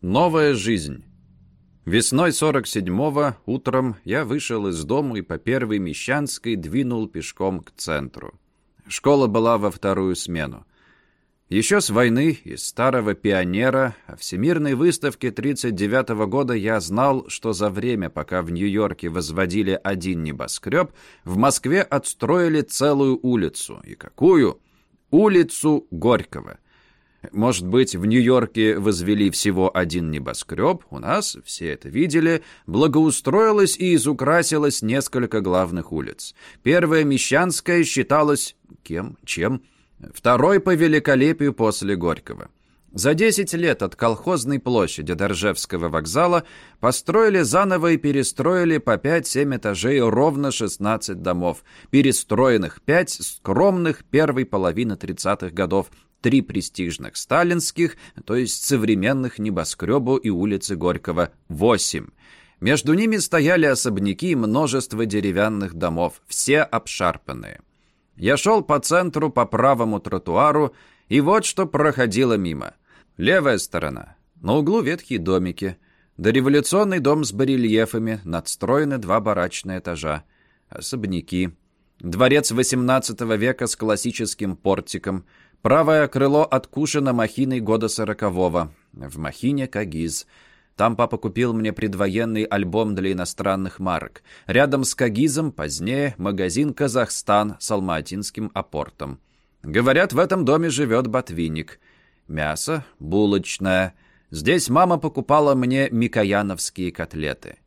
Новая жизнь. Весной 47-го утром я вышел из дома и по Первой Мещанской двинул пешком к центру. Школа была во вторую смену. Еще с войны, из старого пионера, о Всемирной выставке 39 -го года я знал, что за время, пока в Нью-Йорке возводили один небоскреб, в Москве отстроили целую улицу. И какую? Улицу Горького. Может быть, в Нью-Йорке возвели всего один небоскреб, у нас, все это видели, благоустроилось и изукрасилось несколько главных улиц. Первая Мещанская считалась... кем? Чем? Второй по великолепию после Горького. За 10 лет от колхозной площади до Ржевского вокзала построили заново и перестроили по 5-7 этажей ровно 16 домов. Перестроенных 5 скромных первой половины 30-х годов, три престижных сталинских, то есть современных небоскребу и улицы Горького, 8. Между ними стояли особняки и множество деревянных домов, все обшарпанные. Я шел по центру по правому тротуару, и вот что проходило мимо. Левая сторона. На углу ветхие домики. Дореволюционный дом с барельефами, надстроены два барачные этажа. Особняки. Дворец XVIII века с классическим портиком. Правое крыло откушено махиной года сорокового. В махине Кагиз. Там папа купил мне предвоенный альбом для иностранных марок. Рядом с Кагизом позднее магазин «Казахстан» с алматинским апортом. Говорят, в этом доме живет ботвинник. Мясо булочное. Здесь мама покупала мне микояновские котлеты.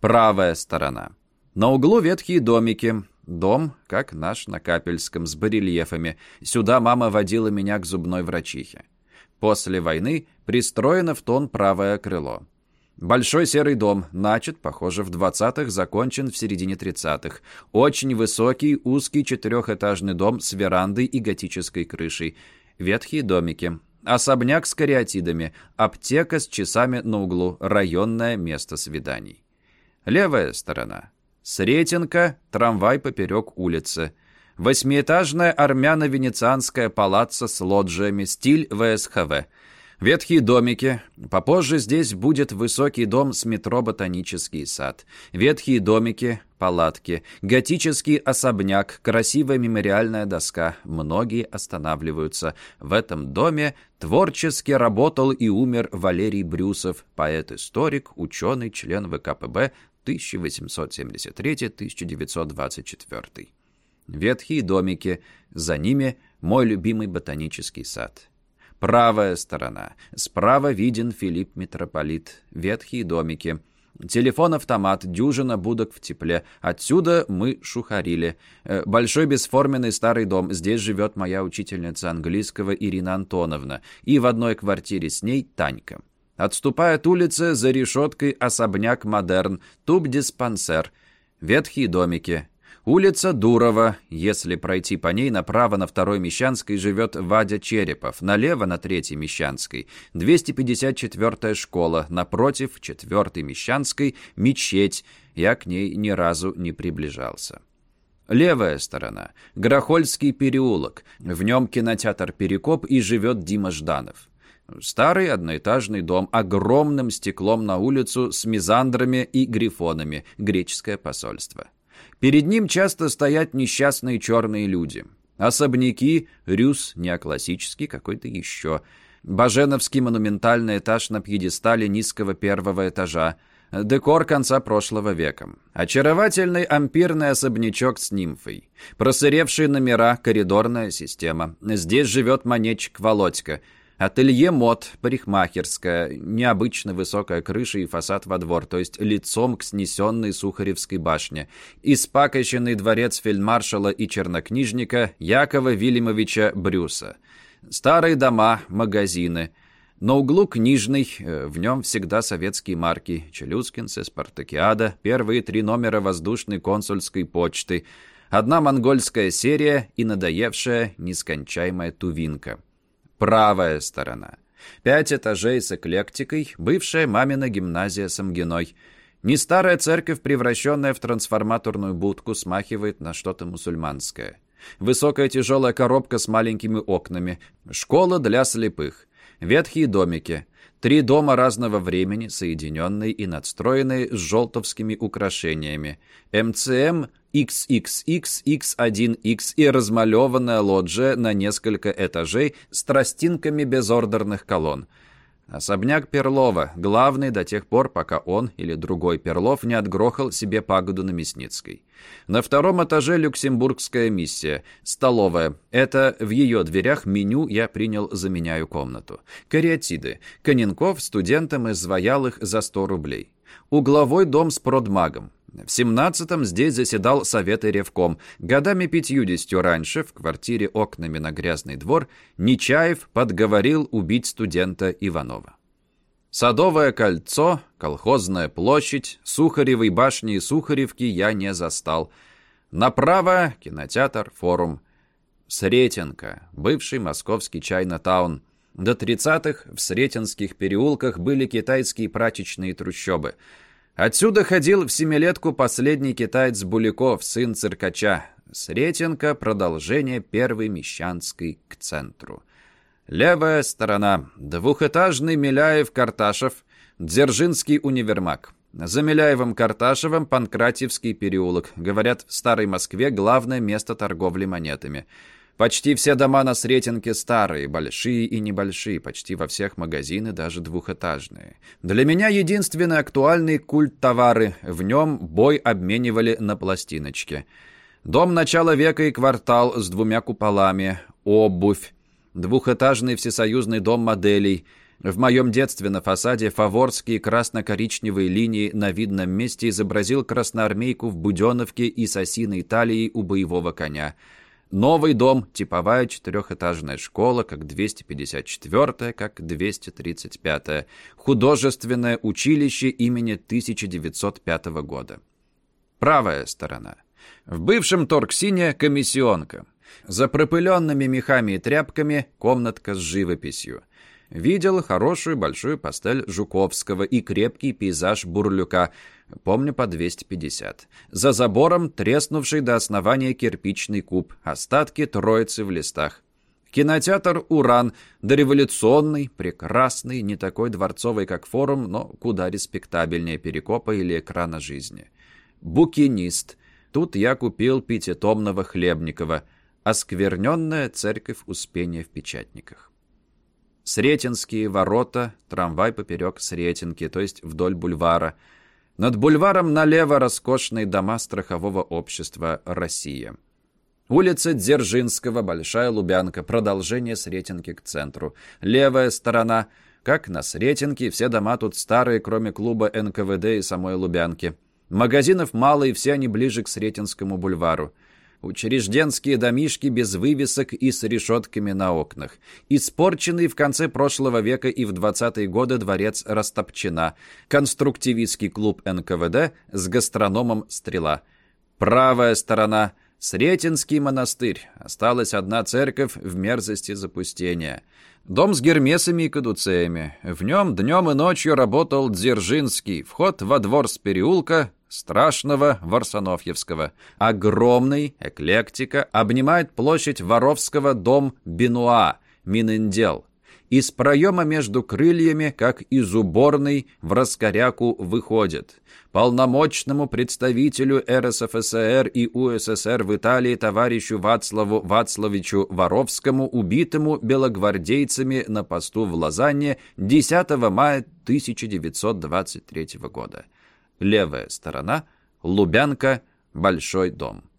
Правая сторона. На углу ветхие домики. Дом, как наш на Капельском, с барельефами. Сюда мама водила меня к зубной врачихе. После войны пристроено в тон правое крыло. Большой серый дом, начат, похоже, в 20-х, закончен в середине 30-х. Очень высокий, узкий четырехэтажный дом с верандой и готической крышей. Ветхие домики. Особняк с кариатидами. Аптека с часами на углу. Районное место свиданий. Левая сторона. Сретенка, трамвай поперек улицы. Восьмиэтажная армяно-венецианская палаца с лоджиями, стиль ВСХВ. Ветхие домики. Попозже здесь будет высокий дом с метро «Ботанический сад». Ветхие домики, палатки, готический особняк, красивая мемориальная доска. Многие останавливаются. В этом доме творчески работал и умер Валерий Брюсов, поэт-историк, ученый, член ВКПБ 1873-1924. Ветхие домики, за ними мой любимый ботанический сад. Правая сторона. Справа виден Филипп Митрополит. Ветхие домики. Телефон-автомат, дюжина будок в тепле. Отсюда мы шухарили. Э, большой бесформенный старый дом. Здесь живет моя учительница английского Ирина Антоновна. И в одной квартире с ней Танька. Отступает улица, за решеткой особняк модерн, туб-диспансер. Ветхие домики. Улица Дурова. Если пройти по ней, направо на второй Мещанской живет Вадя Черепов, налево на третьей Мещанской. 254-я школа, напротив четвертой Мещанской мечеть. Я к ней ни разу не приближался. Левая сторона. Грохольский переулок. В нем кинотеатр «Перекоп» и живет Дима Жданов. Старый одноэтажный дом, огромным стеклом на улицу с мизандрами и грифонами, греческое посольство. Перед ним часто стоят несчастные черные люди. Особняки, рюс, неоклассический какой-то еще. Баженовский монументальный этаж на пьедестале низкого первого этажа. Декор конца прошлого века. Очаровательный ампирный особнячок с нимфой. Просыревшие номера, коридорная система. Здесь живет манечек Володька – Ателье мод, парикмахерская, необычно высокая крыша и фасад во двор, то есть лицом к снесенной Сухаревской башне. Испакощенный дворец фельдмаршала и чернокнижника Якова Вильямовича Брюса. Старые дома, магазины. На углу книжный, э, в нем всегда советские марки. Челюскинцы, Спартакиада, первые три номера воздушной консульской почты. Одна монгольская серия и надоевшая нескончаемая тувинка. Правая сторона. Пять этажей с эклектикой, бывшая мамина гимназия Самгиной. Не старая церковь, превращенная в трансформаторную будку, смахивает на что-то мусульманское. Высокая тяжелая коробка с маленькими окнами. Школа для слепых. Ветхие домики. Три дома разного времени, соединенные и надстроенные с желтовскими украшениями. МЦМ XXXX1X и размалеванная лоджия на несколько этажей с тростинками безордерных колонн. Особняк Перлова, главный до тех пор, пока он или другой Перлов не отгрохал себе пагоду на Мясницкой. На втором этаже люксембургская миссия, столовая. Это в ее дверях меню я принял «Заменяю комнату». Кариатиды. Коненков студентам изваял их за 100 рублей. Угловой дом с продмагом. В семнадцатом здесь заседал Совет и Ревком. Годами пятьюдесятью раньше, в квартире окнами на грязный двор, Нечаев подговорил убить студента Иванова. Садовое кольцо, колхозная площадь, Сухаревой башни и Сухаревки я не застал. Направо — кинотеатр, форум. Сретенка, бывший московский чайна-таун. До тридцатых в Сретенских переулках были китайские прачечные трущобы — Отсюда ходил в семилетку последний китаец Буляков, сын циркача. Сретенка — продолжение первой Мещанской к центру. Левая сторона. Двухэтажный Миляев-Карташев, Дзержинский универмаг. За Миляевым-Карташевым Панкратьевский переулок. Говорят, в Старой Москве главное место торговли монетами. Почти все дома на Сретенке старые, большие и небольшие, почти во всех магазины даже двухэтажные. Для меня единственный актуальный культ товары, в нем бой обменивали на пластиночке. Дом начала века и квартал с двумя куполами, обувь, двухэтажный всесоюзный дом моделей – в моем детстве на фасаде фаворские красно-коричневые линии на видном месте изобразил красноармейку в буденовке и с осиной талией у боевого коня – Новый дом, типовая четырехэтажная школа, как 254-я, как 235-я. Художественное училище имени 1905 года. Правая сторона. В бывшем Торксине комиссионка. За пропыленными мехами и тряпками комнатка с живописью. Видел хорошую большую пастель Жуковского и крепкий пейзаж Бурлюка – Помню по 250. За забором треснувший до основания кирпичный куб. Остатки троицы в листах. Кинотеатр «Уран» дореволюционный, прекрасный, не такой дворцовый, как форум, но куда респектабельнее перекопа или экрана жизни. Букинист. Тут я купил пятитомного Хлебникова. Оскверненная церковь Успения в печатниках. Сретенские ворота, трамвай поперек Сретенки, то есть вдоль бульвара – над бульваром налево роскошные дома страхового общества «Россия». Улица Дзержинского, Большая Лубянка, продолжение Сретенки к центру. Левая сторона, как на Сретенке, все дома тут старые, кроме клуба НКВД и самой Лубянки. Магазинов мало, и все они ближе к Сретенскому бульвару. Учрежденские домишки без вывесок и с решетками на окнах. Испорченный в конце прошлого века и в 20-е годы дворец Растопчина. Конструктивистский клуб НКВД с гастрономом «Стрела». Правая сторона – Сретенский монастырь. Осталась одна церковь в мерзости запустения. Дом с гермесами и кадуцеями. В нем днем и ночью работал Дзержинский. Вход во двор с переулка, страшного Варсонофьевского. Огромный, эклектика, обнимает площадь Воровского дом Бенуа, Минендел. Из проема между крыльями, как из уборной, в раскоряку выходит. Полномочному представителю РСФСР и УССР в Италии товарищу Вацлаву Вацлавичу Воровскому, убитому белогвардейцами на посту в Лозанне 10 мая 1923 года левая сторона, Лубянка, Большой дом.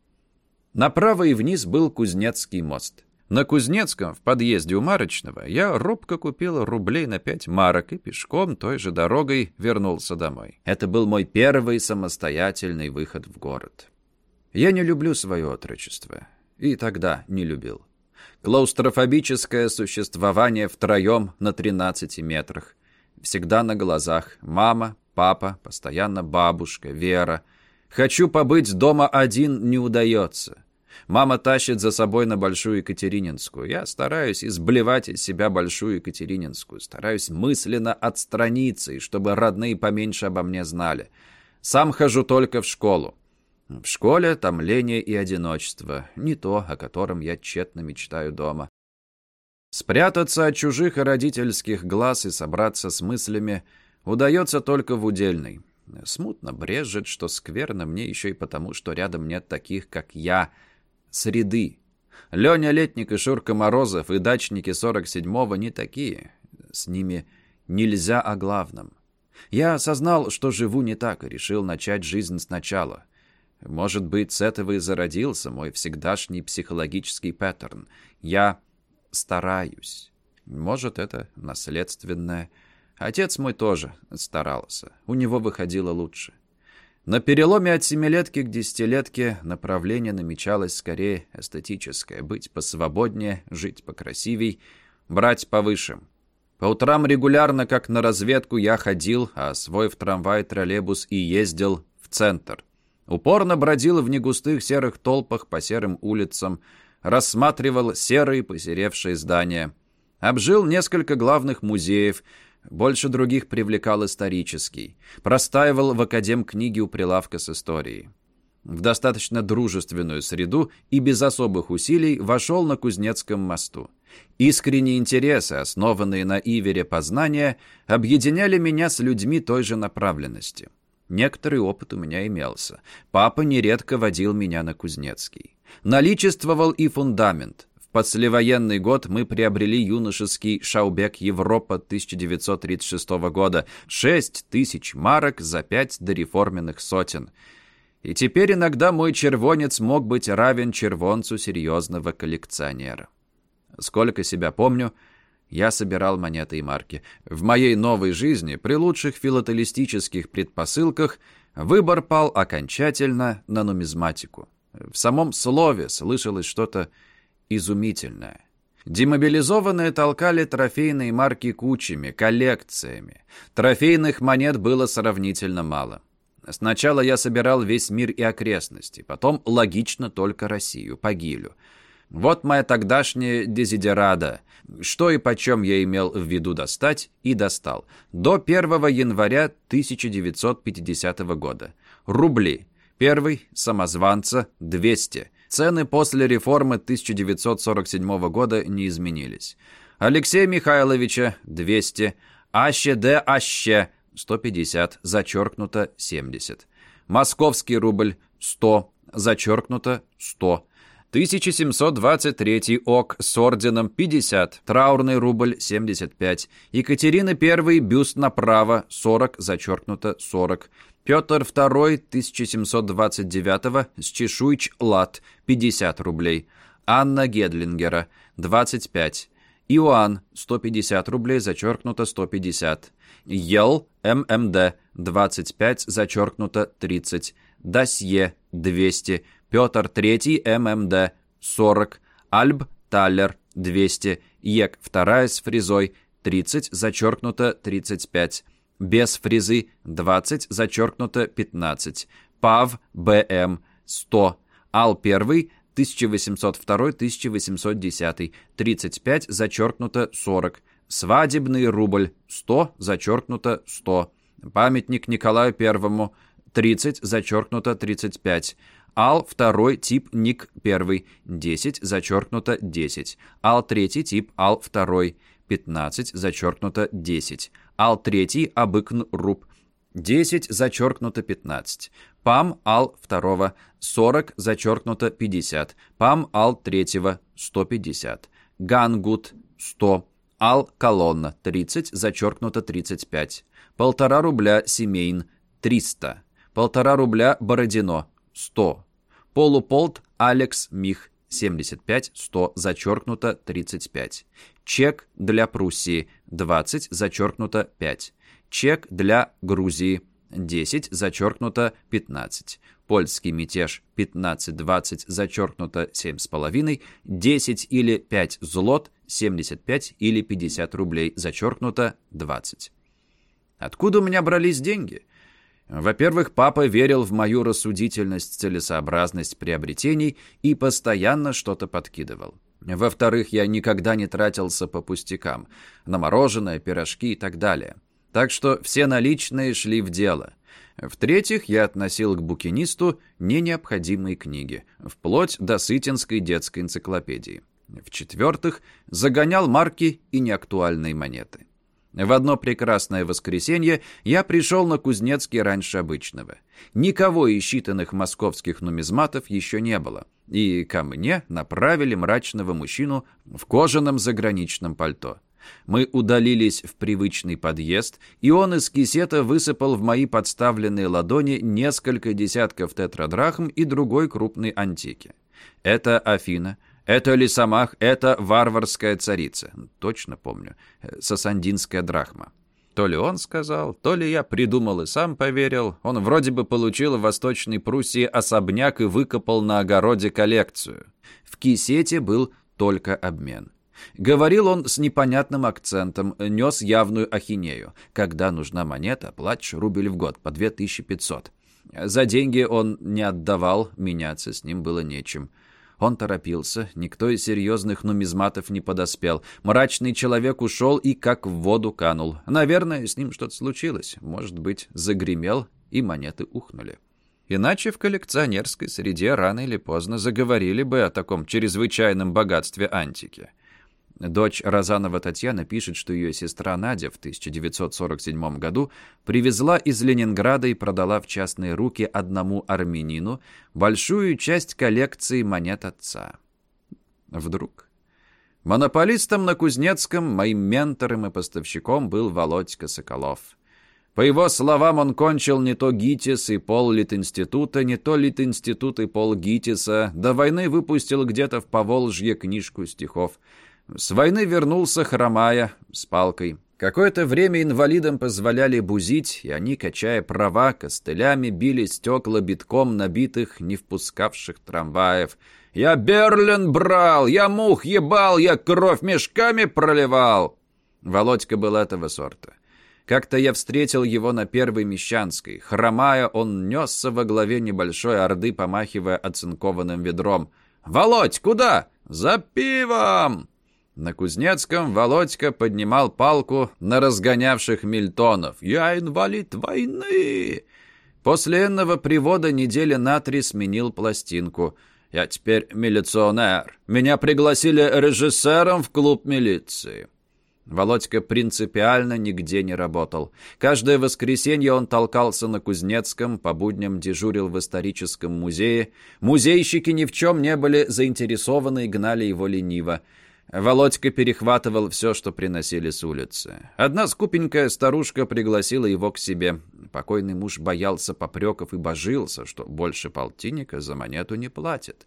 Направо и вниз был Кузнецкий мост. На Кузнецком, в подъезде у Марочного, я робко купил рублей на пять марок и пешком той же дорогой вернулся домой. Это был мой первый самостоятельный выход в город. Я не люблю свое отрочество. И тогда не любил. Клаустрофобическое существование втроем на 13 метрах. Всегда на глазах. Мама, папа, постоянно бабушка, Вера. Хочу побыть дома один не удается. Мама тащит за собой на Большую Екатерининскую. Я стараюсь изблевать из себя Большую Екатерининскую. Стараюсь мысленно отстраниться, и чтобы родные поменьше обо мне знали. Сам хожу только в школу. В школе томление и одиночество. Не то, о котором я тщетно мечтаю дома. Спрятаться от чужих и родительских глаз и собраться с мыслями удается только в удельной. Смутно брежет, что скверно мне еще и потому, что рядом нет таких, как я, среды. Леня Летник и Шурка Морозов и дачники 47-го не такие. С ними нельзя о главном. Я осознал, что живу не так, и решил начать жизнь сначала. Может быть, с этого и зародился мой всегдашний психологический паттерн. Я стараюсь. Может, это наследственное. Отец мой тоже старался. У него выходило лучше. На переломе от семилетки к десятилетке направление намечалось скорее эстетическое. Быть посвободнее, жить покрасивей, брать повыше. По утрам регулярно, как на разведку, я ходил, а свой в трамвай, троллейбус и ездил в центр. Упорно бродил в негустых серых толпах по серым улицам, рассматривал серые посеревшие здания. Обжил несколько главных музеев, больше других привлекал исторический. Простаивал в академ книги у прилавка с историей. В достаточно дружественную среду и без особых усилий вошел на Кузнецком мосту. Искренние интересы, основанные на ивере познания, объединяли меня с людьми той же направленности. Некоторый опыт у меня имелся. Папа нередко водил меня на Кузнецкий. Наличествовал и фундамент. Послевоенный год мы приобрели юношеский «Шаубек Европа» 1936 года. Шесть тысяч марок за пять дореформенных сотен. И теперь иногда мой червонец мог быть равен червонцу серьезного коллекционера. Сколько себя помню, я собирал монеты и марки. В моей новой жизни, при лучших филателистических предпосылках, выбор пал окончательно на нумизматику. В самом слове слышалось что-то изумительное. Демобилизованные толкали трофейные марки кучами, коллекциями. Трофейных монет было сравнительно мало. Сначала я собирал весь мир и окрестности, потом, логично, только Россию, по гилю. Вот моя тогдашняя дезидерада. Что и почем я имел в виду достать и достал. До 1 января 1950 года. Рубли. Первый, самозванца, 200. Цены после реформы 1947 года не изменились. Алексея Михайловича, 200. Аще Д. Аще, 150, зачеркнуто 70. Московский рубль, 100, зачеркнуто 100. 1723 ок с орденом 50, траурный рубль 75, Екатерина I бюст направо 40, зачеркнуто 40, Петр II 1729 с чешуйч лат 50 рублей, Анна Гедлингера 25, Иоанн 150 рублей, зачеркнуто 150, Ел ММД 25, зачеркнуто 30, Досье 200, Петр III ММД 40, Альб Таллер 200, ЕК 2 с фрезой 30, зачеркнуто 35, без фрезы 20, зачеркнуто 15, ПАВ БМ 100, Ал 1 1802-1810, 35, зачеркнуто 40, свадебный рубль 100, зачеркнуто 100, памятник Николаю Первому 30, зачеркнуто 35, Ал второй тип ник первый 10 зачеркнуто 10. Ал третий тип ал второй 15 зачеркнуто 10. Ал третий абыкн руб 10 зачеркнуто 15. Пам ал второго 40 зачеркнуто 50. Пам ал третьего 150. Гангут 100. Ал колонна 30 зачеркнуто 35. Полтора рубля семейн 300. Полтора рубля Бородино 100. Полуполт Алекс Мих 75 100 зачеркнуто 35. Чек для Пруссии 20 зачеркнуто 5. Чек для Грузии 10 зачеркнуто 15. Польский мятеж 15-20 зачеркнуто 7,5. 10 или 5 злот 75 или 50 рублей зачеркнуто 20. Откуда у меня брались деньги? Во-первых, папа верил в мою рассудительность, целесообразность приобретений и постоянно что-то подкидывал. Во-вторых, я никогда не тратился по пустякам. На мороженое, пирожки и так далее. Так что все наличные шли в дело. В-третьих, я относил к букинисту не необходимые книги, вплоть до сытинской детской энциклопедии. В-четвертых, загонял марки и неактуальные монеты. В одно прекрасное воскресенье я пришел на Кузнецкий раньше обычного. Никого из считанных московских нумизматов еще не было, и ко мне направили мрачного мужчину в кожаном заграничном пальто. Мы удалились в привычный подъезд, и он из кисета высыпал в мои подставленные ладони несколько десятков тетрадрахм и другой крупной антики. Это Афина, это Лисамах, это варварская царица. Точно помню. Сасандинская драхма. То ли он сказал, то ли я придумал и сам поверил. Он вроде бы получил в Восточной Пруссии особняк и выкопал на огороде коллекцию. В кисете был только обмен. Говорил он с непонятным акцентом, нес явную ахинею. Когда нужна монета, платишь рубль в год, по 2500. За деньги он не отдавал, меняться с ним было нечем. Он торопился, никто из серьезных нумизматов не подоспел. Мрачный человек ушел и как в воду канул. Наверное, с ним что-то случилось. Может быть, загремел, и монеты ухнули. Иначе в коллекционерской среде рано или поздно заговорили бы о таком чрезвычайном богатстве антики. Дочь Розанова Татьяна пишет, что ее сестра Надя в 1947 году привезла из Ленинграда и продала в частные руки одному армянину большую часть коллекции монет отца. Вдруг. Монополистом на Кузнецком, моим ментором и поставщиком был Володька Соколов. По его словам, он кончил не то ГИТИС и пол Литинститута, не то Литинститут и пол ГИТИСа, до войны выпустил где-то в Поволжье книжку стихов – с войны вернулся, хромая, с палкой. Какое-то время инвалидам позволяли бузить, и они, качая права, костылями били стекла битком набитых, не впускавших трамваев. «Я Берлин брал! Я мух ебал! Я кровь мешками проливал!» Володька был этого сорта. Как-то я встретил его на Первой Мещанской. Хромая, он несся во главе небольшой орды, помахивая оцинкованным ведром. «Володь, куда?» «За пивом!» На Кузнецком Володька поднимал палку на разгонявших мильтонов. «Я инвалид войны!» После энного привода недели на три сменил пластинку. «Я теперь милиционер. Меня пригласили режиссером в клуб милиции». Володька принципиально нигде не работал. Каждое воскресенье он толкался на Кузнецком, по будням дежурил в историческом музее. Музейщики ни в чем не были заинтересованы и гнали его лениво. Володька перехватывал все, что приносили с улицы. Одна скупенькая старушка пригласила его к себе. Покойный муж боялся попреков и божился, что больше полтинника за монету не платит.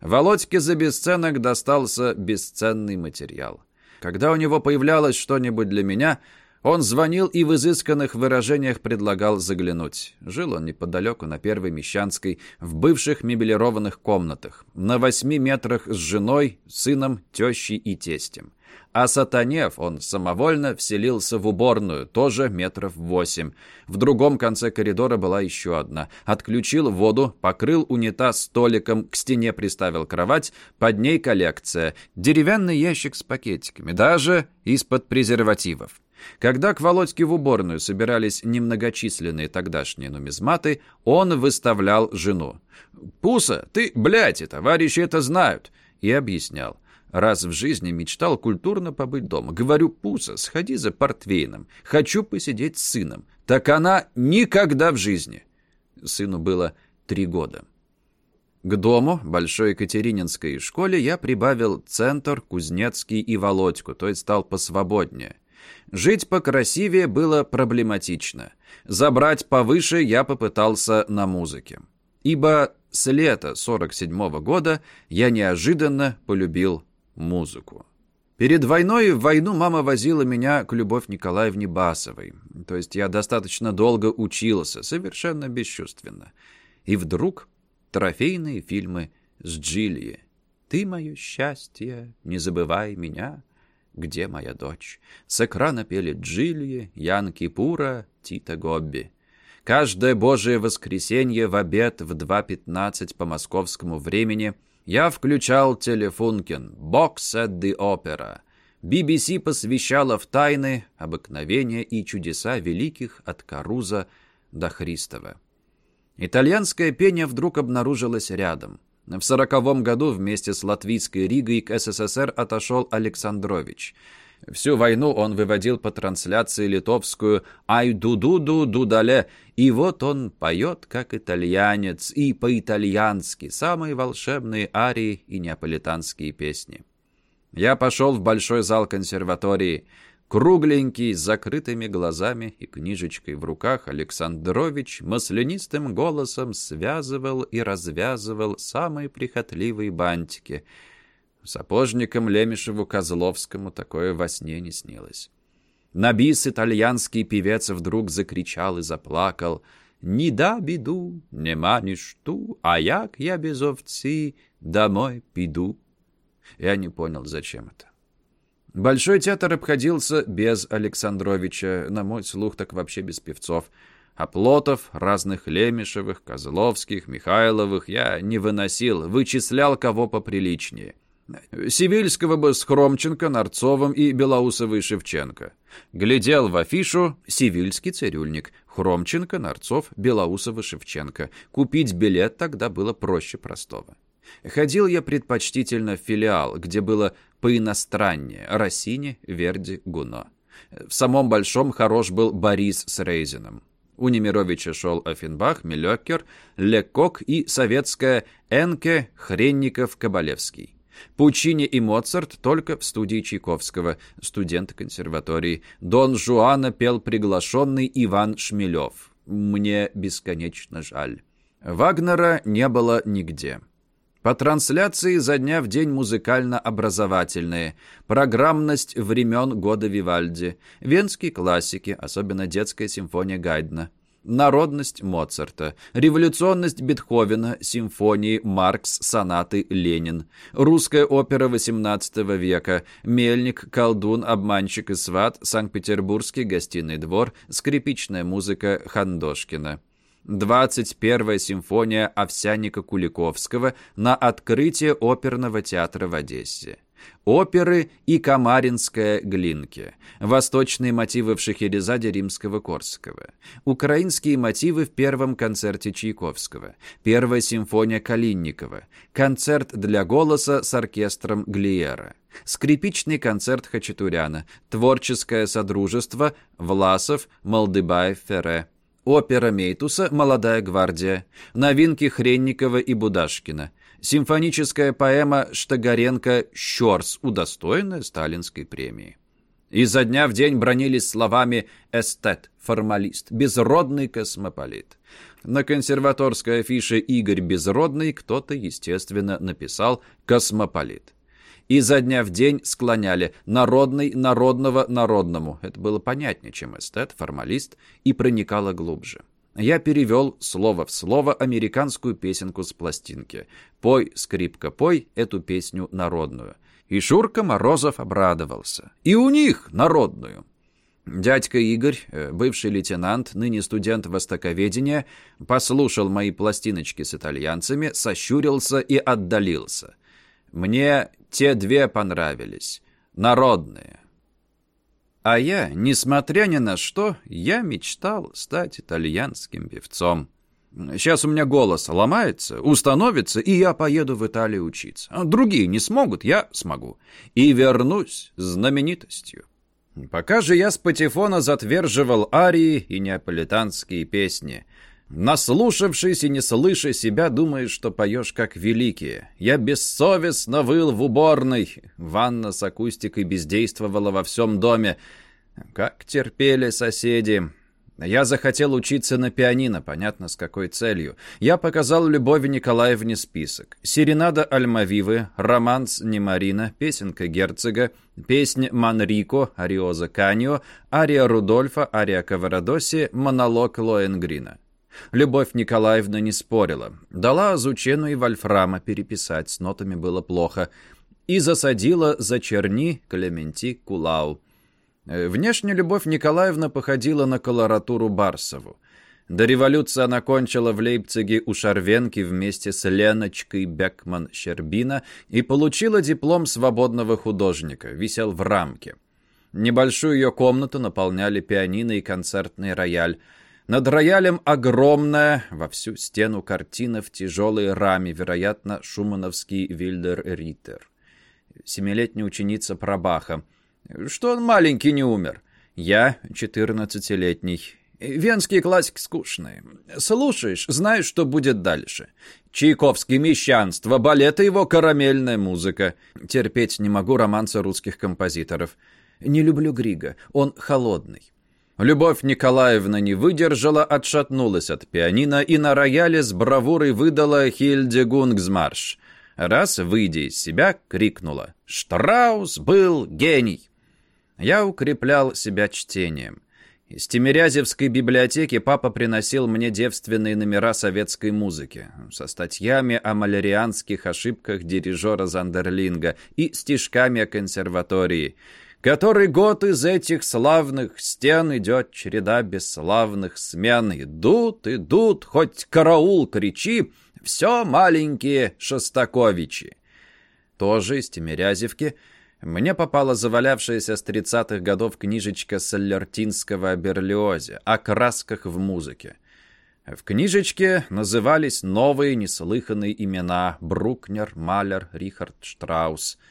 Володьке за бесценок достался бесценный материал. Когда у него появлялось что-нибудь для меня, он звонил и в изысканных выражениях предлагал заглянуть. Жил он неподалеку, на Первой Мещанской, в бывших мебелированных комнатах, на восьми метрах с женой, сыном, тещей и тестем. А сатанев он самовольно вселился в уборную, тоже метров восемь. В другом конце коридора была еще одна. Отключил воду, покрыл унитаз столиком, к стене приставил кровать, под ней коллекция. Деревянный ящик с пакетиками, даже из-под презервативов. Когда к Володьке в уборную собирались немногочисленные тогдашние нумизматы, он выставлял жену. «Пуса, ты, блядь, и товарищи это знают!» И объяснял. Раз в жизни мечтал культурно побыть дома. Говорю, Пуса, сходи за портвейном. Хочу посидеть с сыном. Так она никогда в жизни. Сыну было три года. К дому, Большой Екатерининской школе, я прибавил Центр, Кузнецкий и Володьку, то есть стал посвободнее. Жить покрасивее было проблематично. Забрать повыше я попытался на музыке. Ибо с лета 47 -го года я неожиданно полюбил музыку. Перед войной в войну мама возила меня к Любовь Николаевне Басовой. То есть я достаточно долго учился, совершенно бесчувственно. И вдруг трофейные фильмы с Джилли. «Ты мое счастье, не забывай меня», «Где моя дочь?» С экрана пели Джилли, Ян Кипура, Тита Гобби. Каждое божие воскресенье в обед в 2.15 по московскому времени я включал телефункин «Box at the Opera». BBC посвящала в тайны, обыкновения и чудеса великих от Каруза до Христова. Итальянское пение вдруг обнаружилось рядом. В сороковом году вместе с Латвийской Ригой к СССР отошел Александрович. Всю войну он выводил по трансляции литовскую «Ай ду-ду-ду дудале», и вот он поет, как итальянец, и по-итальянски, самые волшебные арии и неаполитанские песни. Я пошел в большой зал консерватории. Кругленький, с закрытыми глазами и книжечкой в руках, Александрович маслянистым голосом связывал и развязывал самые прихотливые бантики. Сапожникам Лемешеву-Козловскому такое во сне не снилось. На бис итальянский певец вдруг закричал и заплакал. «Ни да беду, нема ништу, а як я без овцы домой пиду». Я не понял, зачем это. Большой театр обходился без Александровича, на мой слух так вообще без певцов. А плотов, разных Лемешевых, Козловских, Михайловых я не выносил, вычислял кого поприличнее. Сивильского бы с Хромченко, Нарцовым и Белоусовой Шевченко. Глядел в афишу «Сивильский цирюльник», Хромченко, Нарцов, Белоусова, Шевченко. Купить билет тогда было проще простого. Ходил я предпочтительно в филиал, где было поиностраннее – Россини, Верди, Гуно. В самом Большом хорош был Борис с Рейзином. У Немировича шел Афинбах, Милёкер, Лекок и советская Энке, Хренников, Кабалевский. Пучини и Моцарт только в студии Чайковского, студент консерватории. Дон Жуана пел приглашенный Иван Шмелев. Мне бесконечно жаль. Вагнера не было нигде. По трансляции за дня в день музыкально-образовательные, программность времен года Вивальди, венские классики, особенно детская симфония Гайдна, народность Моцарта, революционность Бетховена, симфонии Маркс, сонаты Ленин, русская опера XVIII века, мельник, колдун, обманщик и сват, Санкт-Петербургский гостиный двор, скрипичная музыка Хандошкина. 21-я симфония Овсянника Куликовского на открытие оперного театра в Одессе. Оперы и Камаринская Глинки. Восточные мотивы в Шахерезаде Римского-Корского. Украинские мотивы в первом концерте Чайковского. Первая симфония Калинникова. Концерт для голоса с оркестром Глиера. Скрипичный концерт Хачатуряна. Творческое содружество Власов, Молдыбаев, Ферре. Опера Мейтуса «Молодая гвардия», новинки Хренникова и Будашкина, симфоническая поэма Штагаренко «Щорс», удостоенная сталинской премии. Изо дня в день бронились словами «эстет», «формалист», «безродный космополит». На консерваторской афише «Игорь Безродный» кто-то, естественно, написал «космополит» и за дня в день склоняли «народный, народного, народному». Это было понятнее, чем эстет, формалист, и проникало глубже. Я перевел слово в слово американскую песенку с пластинки. «Пой, скрипка, пой» эту песню народную. И Шурка Морозов обрадовался. И у них народную. Дядька Игорь, э, бывший лейтенант, ныне студент востоковедения, послушал мои пластиночки с итальянцами, сощурился и отдалился. Мне те две понравились. Народные. А я, несмотря ни на что, я мечтал стать итальянским певцом. Сейчас у меня голос ломается, установится, и я поеду в Италию учиться. А другие не смогут, я смогу. И вернусь знаменитостью. Пока же я с патефона затверживал арии и неаполитанские песни — Наслушавшись и не слыша себя, думаешь, что поешь как великие. Я бессовестно выл в уборной. Ванна с акустикой бездействовала во всем доме. Как терпели соседи. Я захотел учиться на пианино, понятно, с какой целью. Я показал Любови Николаевне список. Серенада Альмавивы, романс Немарина, песенка Герцога, песнь Манрико, Ариоза Каньо, ария Рудольфа, ария Каварадоси, монолог Лоенгрина. Любовь Николаевна не спорила. Дала Азучену и Вольфрама переписать, с нотами было плохо. И засадила за черни Клементи Кулау. Э, внешне Любовь Николаевна походила на колоратуру Барсову. До революции она кончила в Лейпциге у Шарвенки вместе с Леночкой Бекман-Щербина и получила диплом свободного художника, висел в рамке. Небольшую ее комнату наполняли пианино и концертный рояль. Над роялем огромная во всю стену картина в тяжелой раме, вероятно, шумановский Вильдер Риттер. Семилетняя ученица Прабаха. Что он маленький не умер? Я четырнадцатилетний. Венские классики скучные. Слушаешь, знаешь, что будет дальше. Чайковский мещанство, балет и его карамельная музыка. Терпеть не могу романса русских композиторов. Не люблю Грига, он холодный. Любовь Николаевна не выдержала, отшатнулась от пианино и на рояле с бравурой выдала Хильде Гунгсмарш. Раз, выйдя из себя, крикнула «Штраус был гений!». Я укреплял себя чтением. Из Тимирязевской библиотеки папа приносил мне девственные номера советской музыки со статьями о малярианских ошибках дирижера Зандерлинга и стишками о консерватории – Который год из этих славных стен идет череда бесславных смен. Идут, идут, хоть караул кричи, все маленькие Шостаковичи. Тоже из Тимирязевки мне попала завалявшаяся с тридцатых годов книжечка Саллертинского о Берлиозе, о красках в музыке. В книжечке назывались новые неслыханные имена Брукнер, Малер, Рихард Штраус –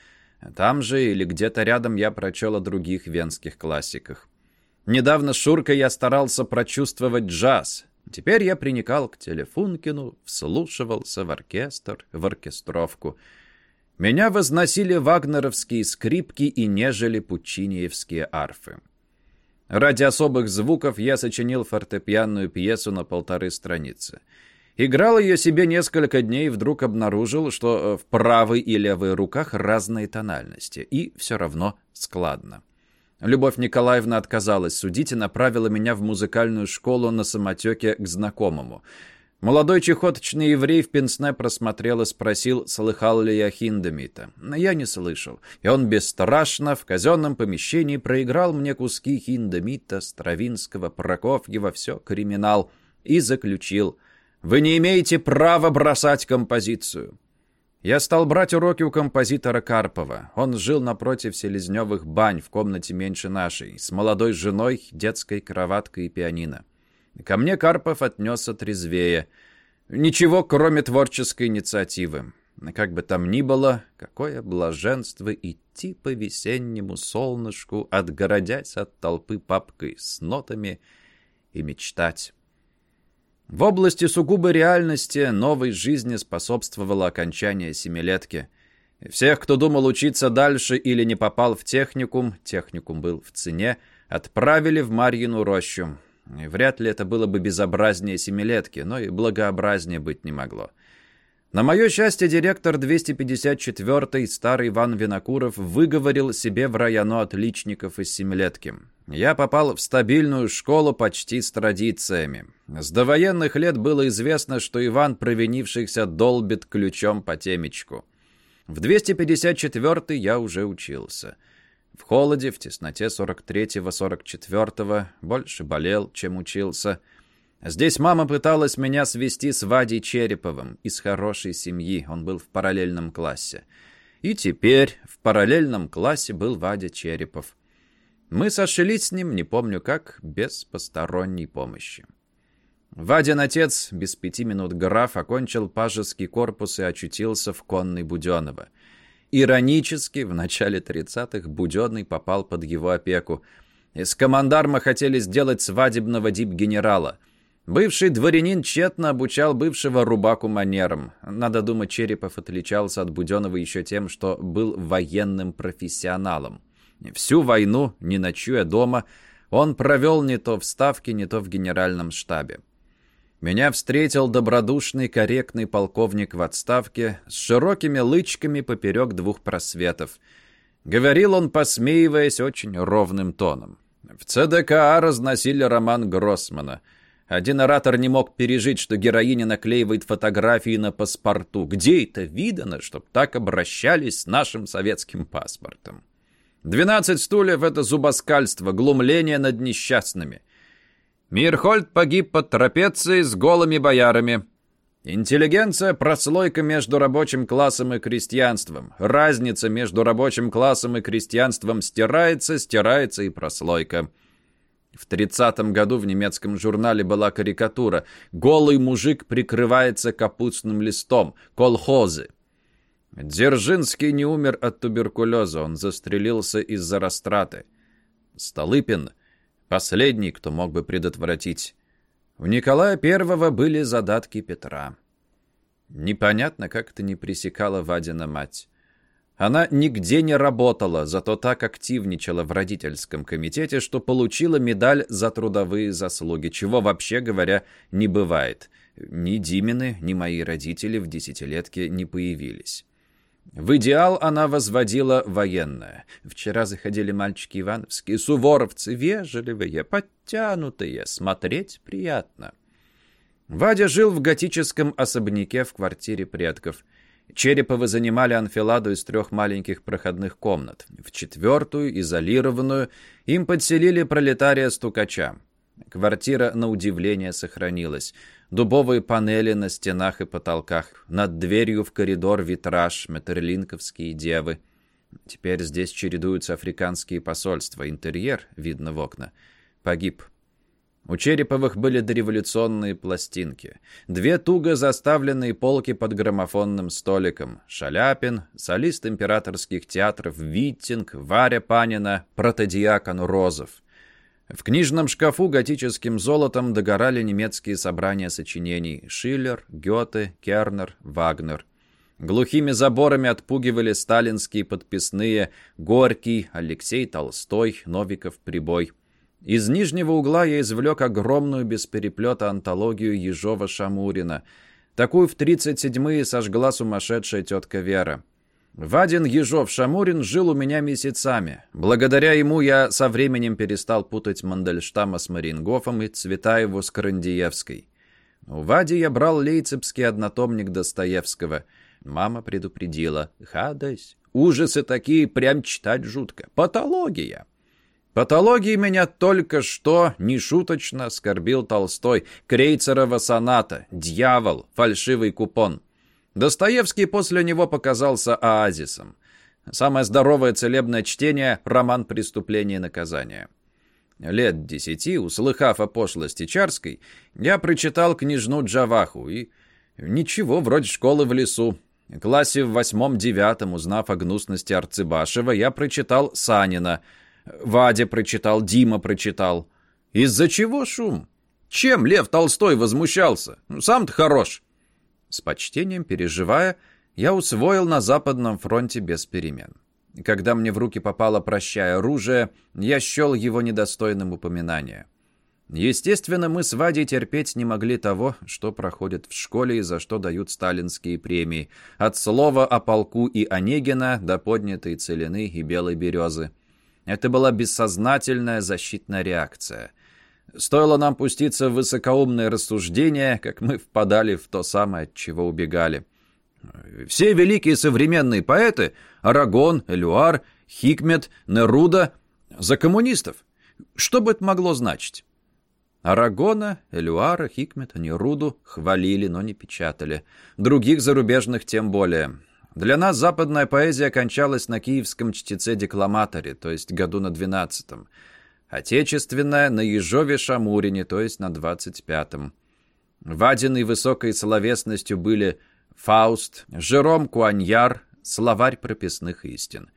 там же или где-то рядом я прочел о других венских классиках. Недавно с Шуркой я старался прочувствовать джаз. Теперь я приникал к телефункину, вслушивался в оркестр, в оркестровку. Меня возносили вагнеровские скрипки и нежели пучиниевские арфы. Ради особых звуков я сочинил фортепианную пьесу на полторы страницы. Играл ее себе несколько дней и вдруг обнаружил, что э, в правой и левой руках разные тональности, и все равно складно. Любовь Николаевна отказалась судить и направила меня в музыкальную школу на самотеке к знакомому. Молодой чехоточный еврей в пенсне просмотрел и спросил, слыхал ли я Хиндемита. Я не слышал, и он бесстрашно в казенном помещении проиграл мне куски Хиндемита, Стравинского, Прокофьева, все криминал, и заключил – вы не имеете права бросать композицию. Я стал брать уроки у композитора Карпова. Он жил напротив селезневых бань в комнате меньше нашей, с молодой женой, детской кроваткой и пианино. Ко мне Карпов отнесся трезвее. Ничего, кроме творческой инициативы. Как бы там ни было, какое блаженство идти по весеннему солнышку, отгородясь от толпы папкой с нотами и мечтать. В области сугубой реальности новой жизни способствовало окончание семилетки. Всех, кто думал учиться дальше или не попал в техникум, техникум был в цене, отправили в Марьину рощу. И вряд ли это было бы безобразнее семилетки, но и благообразнее быть не могло. На мое счастье, директор 254-й, старый Иван Винокуров, выговорил себе в районо отличников из семилетки. Я попал в стабильную школу почти с традициями. С довоенных лет было известно, что Иван, провинившихся, долбит ключом по темечку. В 254-й я уже учился. В холоде, в тесноте 43-44-го больше болел, чем учился – Здесь мама пыталась меня свести с Вадей Череповым из хорошей семьи. Он был в параллельном классе. И теперь в параллельном классе был Вадя Черепов. Мы сошлись с ним, не помню как, без посторонней помощи. Вадин отец, без пяти минут граф, окончил пажеский корпус и очутился в конной Буденова. Иронически, в начале 30-х Буденный попал под его опеку. Из командарма хотели сделать свадебного дип-генерала – Бывший дворянин тщетно обучал бывшего рубаку манерам. Надо думать, Черепов отличался от Буденова еще тем, что был военным профессионалом. Всю войну, не ночуя дома, он провел не то в Ставке, не то в генеральном штабе. Меня встретил добродушный, корректный полковник в отставке с широкими лычками поперек двух просветов. Говорил он, посмеиваясь, очень ровным тоном. В ЦДКА разносили роман Гроссмана — один оратор не мог пережить, что героиня наклеивает фотографии на паспорту. Где это видано, чтоб так обращались с нашим советским паспортом? Двенадцать стульев — это зубоскальство, глумление над несчастными. Мирхольд погиб под трапецией с голыми боярами. Интеллигенция — прослойка между рабочим классом и крестьянством. Разница между рабочим классом и крестьянством стирается, стирается и прослойка. В тридцатом году в немецком журнале была карикатура «Голый мужик прикрывается капустным листом. Колхозы». Дзержинский не умер от туберкулеза, он застрелился из-за растраты. Столыпин — последний, кто мог бы предотвратить. У Николая Первого были задатки Петра. Непонятно, как это не пресекала Вадина мать. Она нигде не работала, зато так активничала в родительском комитете, что получила медаль за трудовые заслуги, чего, вообще говоря, не бывает. Ни Димины, ни мои родители в десятилетке не появились. В идеал она возводила военное. Вчера заходили мальчики ивановские, суворовцы, вежливые, подтянутые, смотреть приятно. Вадя жил в готическом особняке в квартире предков – Череповы занимали анфиладу из трех маленьких проходных комнат. В четвертую, изолированную, им подселили пролетария-стукача. Квартира, на удивление, сохранилась. Дубовые панели на стенах и потолках. Над дверью в коридор витраж, метерлинковские девы. Теперь здесь чередуются африканские посольства. Интерьер, видно в окна, погиб. У Череповых были дореволюционные пластинки. Две туго заставленные полки под граммофонным столиком. Шаляпин, солист императорских театров Виттинг, Варя Панина, протодиакон Розов. В книжном шкафу готическим золотом догорали немецкие собрания сочинений Шиллер, Гёте, Кернер, Вагнер. Глухими заборами отпугивали сталинские подписные Горький, Алексей Толстой, Новиков, Прибой. Из нижнего угла я извлек огромную без переплета антологию Ежова-Шамурина. Такую в 37-е сожгла сумасшедшая тетка Вера. Вадин Ежов-Шамурин жил у меня месяцами. Благодаря ему я со временем перестал путать Мандельштама с Марингофом и Цветаеву с Карандиевской. У Вади я брал лейцепский однотомник Достоевского. Мама предупредила. «Хадась, ужасы такие, прям читать жутко. Патология!» Патологии меня только что, нешуточно, оскорбил Толстой. Крейцерова соната, дьявол, фальшивый купон. Достоевский после него показался оазисом. Самое здоровое целебное чтение — роман «Преступление и наказание». Лет десяти, услыхав о пошлости Чарской, я прочитал княжну Джаваху и... Ничего, вроде школы в лесу. В классе в восьмом-девятом, узнав о гнусности Арцебашева, я прочитал Санина — Вадя прочитал, Дима прочитал. Из-за чего шум? Чем Лев Толстой возмущался? Ну, сам-то хорош. С почтением переживая, я усвоил на Западном фронте без перемен. Когда мне в руки попало прощая оружие, я счел его недостойным упоминания. Естественно, мы с Вадей терпеть не могли того, что проходит в школе и за что дают сталинские премии. От слова о полку и Онегина до поднятой целины и белой березы. Это была бессознательная защитная реакция. Стоило нам пуститься в высокоумные рассуждения, как мы впадали в то самое, от чего убегали. Все великие современные поэты — Арагон, Элюар, Хикмет, Неруда — за коммунистов. Что бы это могло значить? Арагона, Элюара, Хикмета, Неруду хвалили, но не печатали. Других зарубежных тем более. Для нас западная поэзия кончалась на киевском чтеце-декламаторе, то есть году на двенадцатом. Отечественная на Ежове-Шамурине, то есть на двадцать пятом. Вадиной высокой словесностью были Фауст, Жером Куаньяр, словарь прописных истин.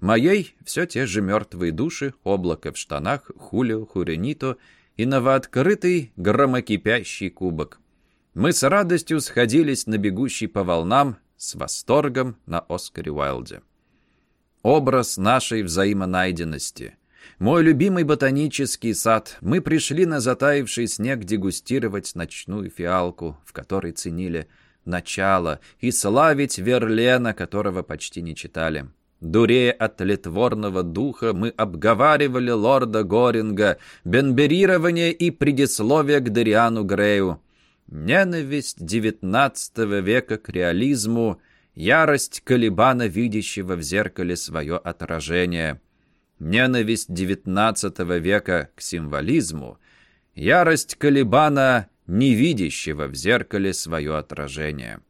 Моей все те же мертвые души, облако в штанах, Хулио, Хуренито и новооткрытый громокипящий кубок. Мы с радостью сходились на бегущий по волнам, с восторгом на Оскаре Уайлде. Образ нашей взаимонайденности. Мой любимый ботанический сад. Мы пришли на затаивший снег дегустировать ночную фиалку, в которой ценили начало, и славить Верлена, которого почти не читали. Дурея от литворного духа, мы обговаривали лорда Горинга, бенберирование и предисловие к Дариану Грею. Ненависть XIX века к реализму, ярость Калибана, видящего в зеркале свое отражение. Ненависть XIX века к символизму, ярость Калибана, не видящего в зеркале свое отражение.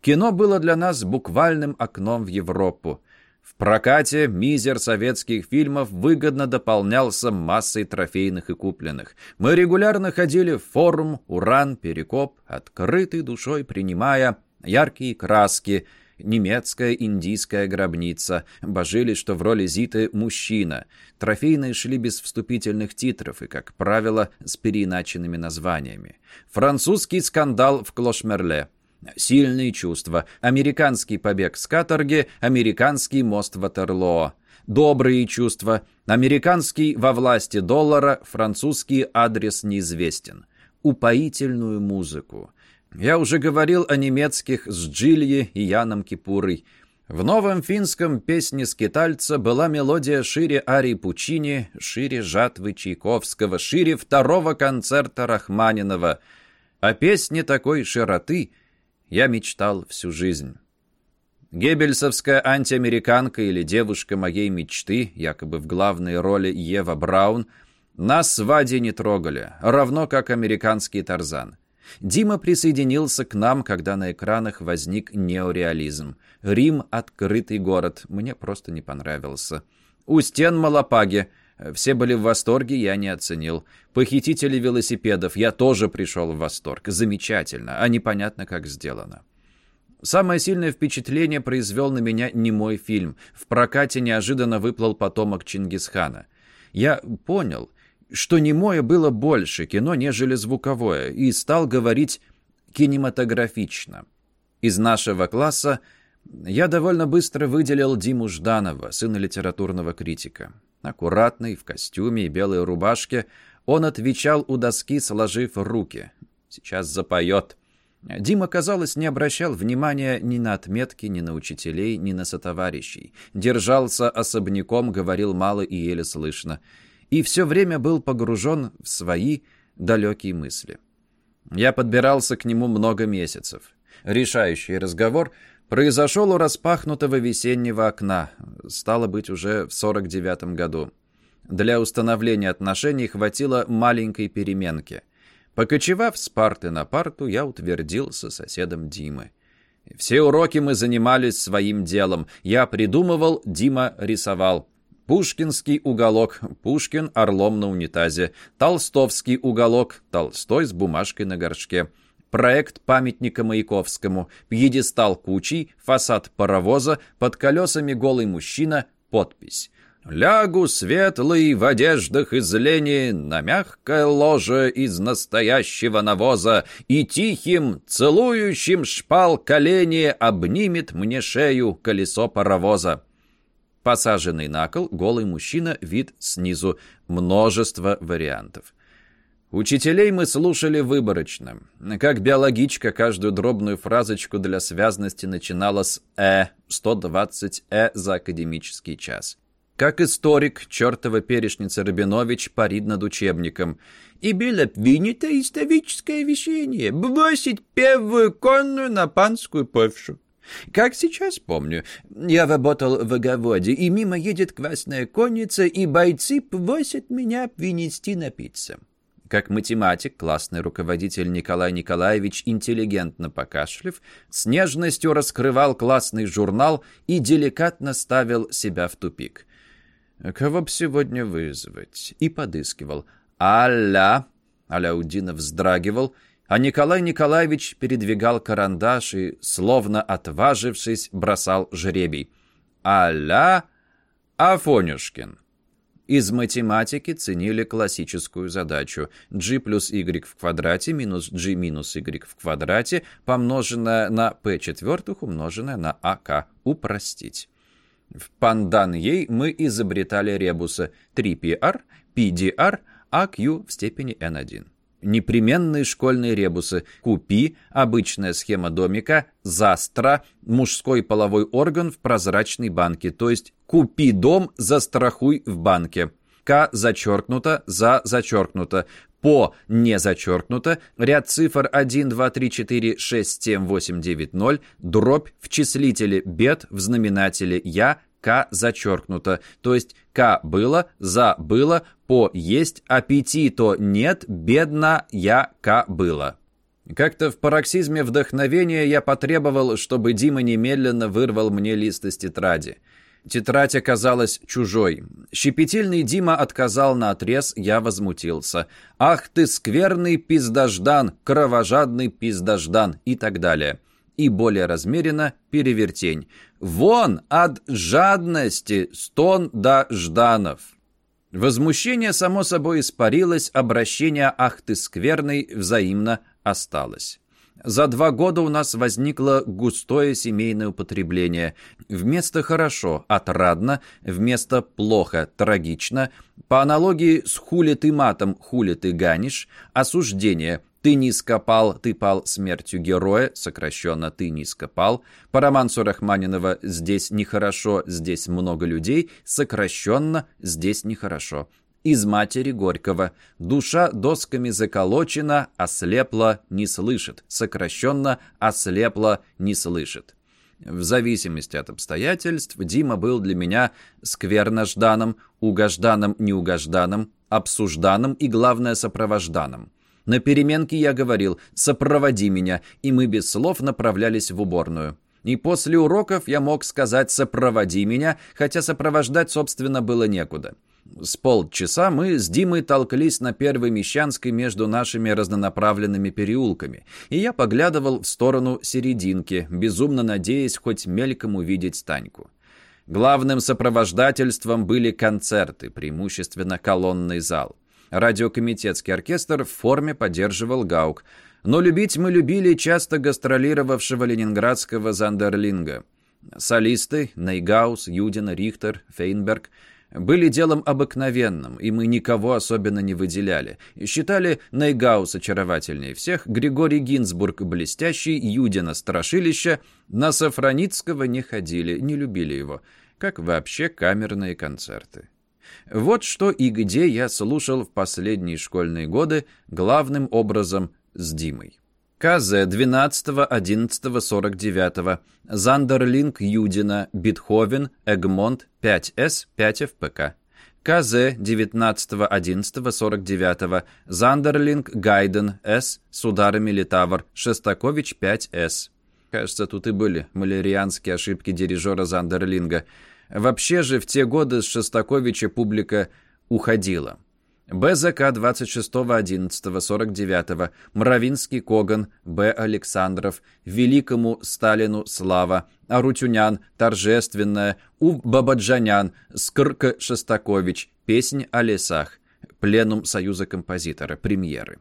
Кино было для нас буквальным окном в Европу. В прокате мизер советских фильмов выгодно дополнялся массой трофейных и купленных. Мы регулярно ходили в форум, уран, перекоп, открытой душой принимая яркие краски – немецкая индийская гробница. Божились, что в роли Зиты мужчина. Трофейные шли без вступительных титров и, как правило, с переиначенными названиями. Французский скандал в Клошмерле. Сильные чувства. Американский побег с каторги. Американский мост Ватерлоо. Добрые чувства. Американский во власти доллара. Французский адрес неизвестен. Упоительную музыку. Я уже говорил о немецких с Джильи и Яном Кипурой. В новом финском песне скитальца была мелодия шире арии Пучини, шире жатвы Чайковского, шире второго концерта Рахманинова. О песне такой широты я мечтал всю жизнь. Геббельсовская антиамериканка или девушка моей мечты, якобы в главной роли Ева Браун, нас с Вади не трогали, равно как американский Тарзан. Дима присоединился к нам, когда на экранах возник неореализм. Рим — открытый город. Мне просто не понравился. У стен Малапаги. Все были в восторге, я не оценил. Похитители велосипедов. Я тоже пришел в восторг. Замечательно, а непонятно, как сделано. Самое сильное впечатление произвел на меня не мой фильм. В прокате неожиданно выплыл потомок Чингисхана. Я понял, что немое было больше кино, нежели звуковое, и стал говорить кинематографично. Из нашего класса я довольно быстро выделил Диму Жданова, сына литературного критика. Аккуратный, в костюме и белой рубашке, он отвечал у доски, сложив руки. Сейчас запоет. Дима, казалось, не обращал внимания ни на отметки, ни на учителей, ни на сотоварищей. Держался особняком, говорил мало и еле слышно и все время был погружен в свои далекие мысли. Я подбирался к нему много месяцев. Решающий разговор произошел у распахнутого весеннего окна, стало быть, уже в 49 году. Для установления отношений хватило маленькой переменки. Покочевав с парты на парту, я утвердился соседом Димы. Все уроки мы занимались своим делом. Я придумывал, Дима рисовал. Пушкинский уголок, Пушкин орлом на унитазе, Толстовский уголок, Толстой с бумажкой на горшке, проект памятника Маяковскому, пьедестал кучей, фасад паровоза, под колесами голый мужчина, подпись. «Лягу светлый в одеждах из лени на мягкое ложе из настоящего навоза и тихим, целующим шпал колени обнимет мне шею колесо паровоза». Посаженный на кол, голый мужчина, вид снизу. Множество вариантов. Учителей мы слушали выборочно. Как биологичка каждую дробную фразочку для связности начинала с «э», 120 «э» за академический час. Как историк, чертова перешница Рабинович парит над учебником. «И было принято историческое вещение — бросить первую конную на панскую повшу. Как сейчас помню, я работал в огороде, и мимо едет красная конница, и бойцы просят меня принести напиться. Как математик, классный руководитель Николай Николаевич, интеллигентно покашлив, с нежностью раскрывал классный журнал и деликатно ставил себя в тупик. «Кого б сегодня вызвать?» И подыскивал. «Аля!» Аляудинов вздрагивал — а Николай Николаевич передвигал карандаш и, словно отважившись, бросал жребий. «А-ля Афонюшкин». Из математики ценили классическую задачу g плюс y в квадрате минус g минус y в квадрате, помноженное на p четвертых, умноженное на ак. Упростить. В пандан ей мы изобретали ребусы 3pr, pdr, aq в степени n1 непременные школьные ребусы, купи, обычная схема домика, застра, мужской половой орган в прозрачной банке, то есть купи дом, застрахуй в банке. К зачеркнуто, за зачеркнуто, по не зачеркнуто, ряд цифр 1, 2, 3, 4, 6, 7, 8, 9, 0, дробь в числителе бед, в знаменателе я, к зачеркнуто, то есть К было, за было, по есть, аппетито нет, бедно я К было. Как-то в пароксизме вдохновения я потребовал, чтобы Дима немедленно вырвал мне лист из тетради. Тетрадь оказалась чужой. Щепетильный Дима отказал на отрез, я возмутился. «Ах ты, скверный пиздождан, кровожадный пиздождан» и так далее. И более размеренно перевертень. «Вон от жадности стон до жданов». Возмущение, само собой, испарилось, обращение «ах ты, скверный» взаимно осталось. За два года у нас возникло густое семейное употребление. Вместо «хорошо» — «отрадно», вместо «плохо» — «трагично». По аналогии с «хули ты матом, хули ты ганишь» — осуждение «ты низко пал, ты пал смертью героя», сокращенно «ты низко пал». По романсу Рахманинова «здесь нехорошо, здесь много людей», сокращенно «здесь нехорошо» из матери Горького. Душа досками заколочена, ослепла, не слышит. Сокращенно «ослепла, не слышит». В зависимости от обстоятельств, Дима был для меня скверножданом, угожданом-неугожданом, обсужданом и, главное, сопровожданом. На переменке я говорил «сопроводи меня», и мы без слов направлялись в уборную. И после уроков я мог сказать «сопроводи меня», хотя сопровождать, собственно, было некуда. С полчаса мы с Димой толклись на Первой Мещанской между нашими разнонаправленными переулками, и я поглядывал в сторону серединки, безумно надеясь хоть мельком увидеть Станьку. Главным сопровождательством были концерты, преимущественно колонный зал. Радиокомитетский оркестр в форме поддерживал Гаук, но любить мы любили часто гастролировавшего ленинградского Зандерлинга. Солисты Нейгаус, Юдин, Рихтер, Фейнберг – были делом обыкновенным, и мы никого особенно не выделяли. Считали Нейгаус очаровательнее всех, Григорий Гинзбург блестящий, Юдина страшилище, на Сафраницкого не ходили, не любили его, как вообще камерные концерты. Вот что и где я слушал в последние школьные годы главным образом с Димой. КЗ 12.11.49, Зандерлинг Юдина, Бетховен, Эгмонт, 5С, 5 ФПК. КЗ 19.11.49, Зандерлинг Гайден, С, ударами Литавр, Шестакович, 5С. Кажется, тут и были малярианские ошибки дирижера Зандерлинга. Вообще же в те годы с Шестаковича публика уходила. БЗК 26.11.49, Мравинский Коган, Б. Александров, Великому Сталину слава, Арутюнян, Торжественная, У. Бабаджанян, Скрка Шостакович, Песнь о лесах, Пленум Союза композитора, премьеры.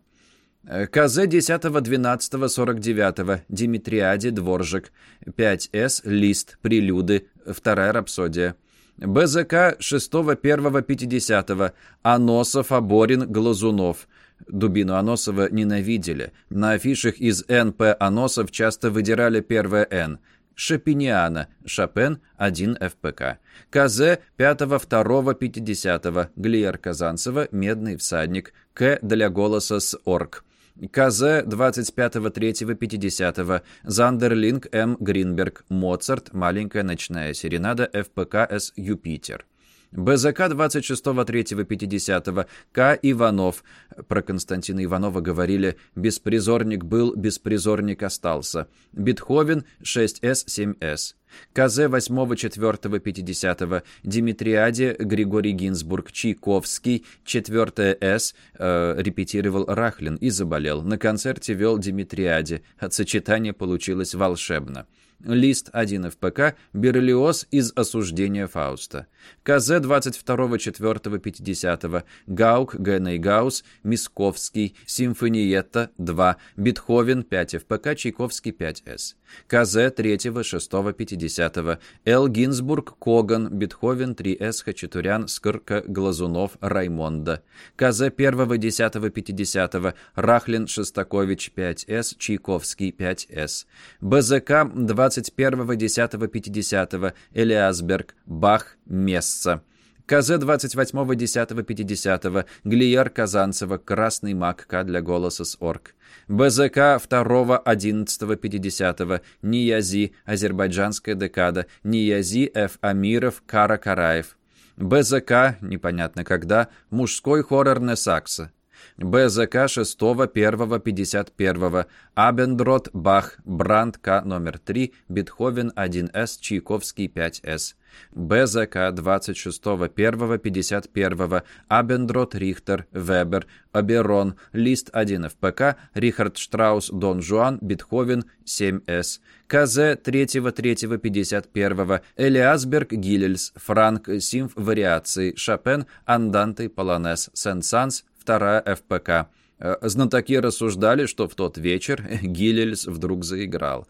КЗ 10.12.49, Димитриади, Дворжик, 5С, Лист, Прелюды, Вторая рапсодия. БЗК 6.1.50. Аносов, Аборин, Глазунов. Дубину Аносова ненавидели. На афишах из НП Аносов часто выдирали первое «Н». Шапиниана, Шопен, 1 ФПК. КЗ 5.2.50. Глиер Казанцева, Медный всадник. К для голоса с орг. КЗ 25.3.50, Зандерлинг М. Гринберг, Моцарт, Маленькая ночная серенада, ФПК С. Юпитер. БЗК 26.3.50, К. Иванов. Про Константина Иванова говорили «беспризорник был, беспризорник остался». Бетховен 6С, 7С. КЗ 8-4-50, Димитриаде, Григорий Гинзбург, Чайковский, 4 С, э, репетировал Рахлин и заболел. На концерте вел Димитриаде. От сочетания получилось волшебно. Лист 1 ФПК, Берлиоз из осуждения Фауста. КЗ 22-4-50, Гаук, Геней Гаус, Мисковский, Симфониетта 2, Бетховен 5 ФПК, Чайковский 5С. КЗ 3-6-50, Л. Гинзбург, Коган, Бетховен 3С, Хачатурян, Скрка, Глазунов, Раймонда. КЗ 1-10-50, Рахлин, Шестакович 5С, Чайковский 5С. БЗК 20 21.10.50, Элиасберг, Бах, Месса. КЗ 28.10.50, Глиер Казанцева, Красный маг К для голоса с орг. БЗК 2.11.50, Ниязи, Азербайджанская декада, Ниязи Ф. Амиров, Кара Караев. БЗК, непонятно когда, мужской хор Эрнесакса. БЗК 6 1 51 Абендрот Бах Бранд К номер 3 Бетховен 1С Чайковский 5С БЗК 26 1 51 Абендрот Рихтер Вебер Оберон Лист 1 ФПК Рихард Штраус Дон Жуан Бетховен 7С КЗ 3 3 51 Элиасберг Гиллельс Франк Симф Вариации Шопен Анданты Полонез Сен-Санс вторая ФПК. Э, знатоки рассуждали, что в тот вечер Гиллельс вдруг заиграл.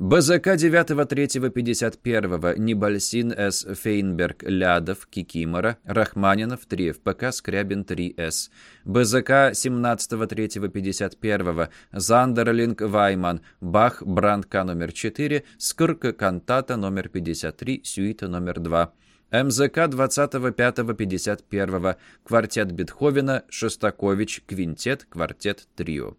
БЗК 9-3-51, Небольсин С. Фейнберг, Лядов, Кикимора, Рахманинов, 3 ФПК, Скрябин, 3С. БЗК 17-3-51, Зандерлинг, Вайман, Бах, Брандка номер 4, Скрка, Кантата номер 53, Сюита номер 2. МЗК 25-51, квартет Бетховена, Шостакович, квинтет, квартет, трио.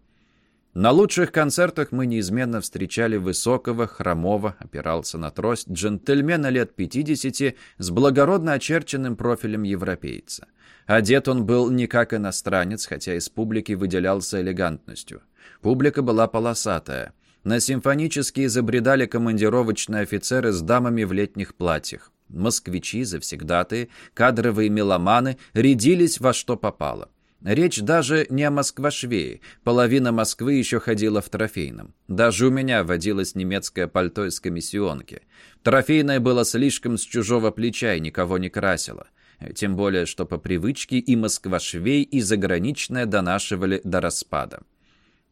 На лучших концертах мы неизменно встречали высокого, хромого, опирался на трость, джентльмена лет 50 с благородно очерченным профилем европейца. Одет он был не как иностранец, хотя из публики выделялся элегантностью. Публика была полосатая. На симфонические забредали командировочные офицеры с дамами в летних платьях. Москвичи, завсегдатые, кадровые меломаны рядились во что попало. Речь даже не о Москва-швее. Половина Москвы еще ходила в трофейном. Даже у меня водилось немецкое пальто из комиссионки. Трофейное было слишком с чужого плеча и никого не красило. Тем более, что по привычке и Москва-швей, и заграничное донашивали до распада.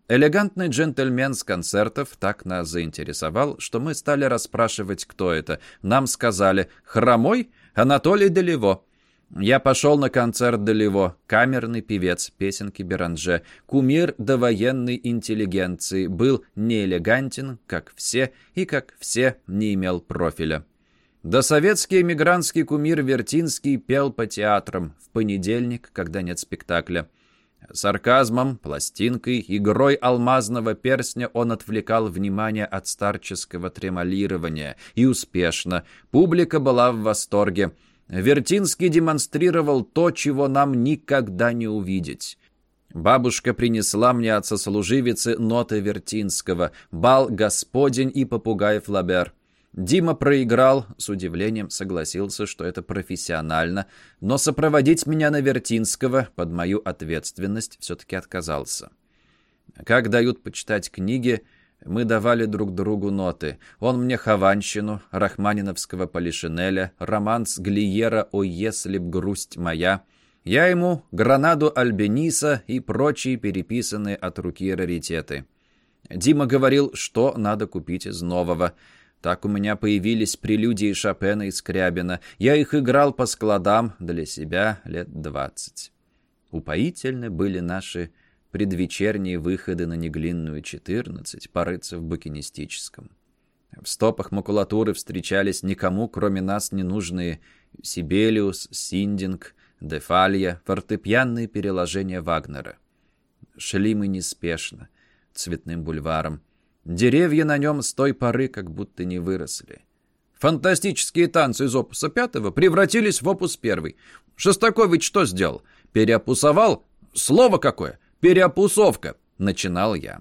Элегантный джентльмен с концертов так нас заинтересовал, что мы стали расспрашивать, кто это. Нам сказали «Хромой? Анатолий Делево». Я пошел на концерт Делево, камерный певец, песенки Беранже, кумир довоенной интеллигенции, был неэлегантен, как все, и, как все, не имел профиля. Досоветский эмигрантский кумир Вертинский пел по театрам в понедельник, когда нет спектакля. Сарказмом, пластинкой, игрой алмазного перстня он отвлекал внимание от старческого тремолирования. И успешно. Публика была в восторге. Вертинский демонстрировал то, чего нам никогда не увидеть. Бабушка принесла мне от сослуживицы ноты Вертинского, бал «Господень» и попугай Флабер. Дима проиграл, с удивлением согласился, что это профессионально, но сопроводить меня на Вертинского под мою ответственность все-таки отказался. Как дают почитать книги, мы давали друг другу ноты. Он мне Хованщину, Рахманиновского Полишинеля, романс Глиера «О, если б грусть моя», я ему гранаду Альбениса и прочие переписанные от руки раритеты. Дима говорил, что надо купить из нового – так у меня появились прелюдии Шопена и Скрябина. Я их играл по складам для себя лет двадцать. Упоительны были наши предвечерние выходы на Неглинную 14, порыться в букинистическом. В стопах макулатуры встречались никому, кроме нас, ненужные Сибелиус, Синдинг, Дефалья, фортепианные переложения Вагнера. Шли мы неспешно, цветным бульваром. Деревья на нем с той поры как будто не выросли. Фантастические танцы из опуса пятого превратились в опус первый. Шостакович что сделал? Переопусовал? Слово какое? Переопусовка, начинал я.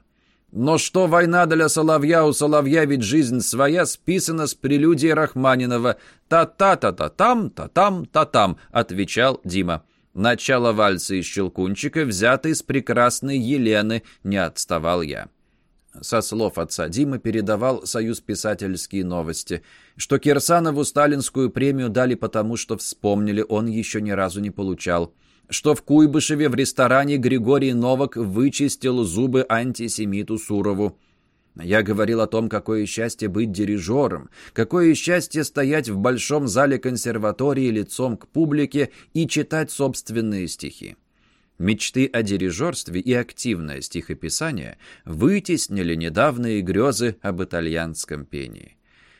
Но что война для Соловья, у Соловья ведь жизнь своя списана с прелюдией Рахманинова. «Та-та-та-та-там, та-там, та-там», — отвечал Дима. Начало вальса из Щелкунчика взято из прекрасной Елены, не отставал я со слов отца Димы передавал Союз писательские новости, что Кирсанову сталинскую премию дали потому, что вспомнили, он еще ни разу не получал, что в Куйбышеве в ресторане Григорий Новак вычистил зубы антисемиту Сурову. Я говорил о том, какое счастье быть дирижером, какое счастье стоять в большом зале консерватории лицом к публике и читать собственные стихи. Мечты о дирижерстве и активное стихописание вытеснили недавние грезы об итальянском пении.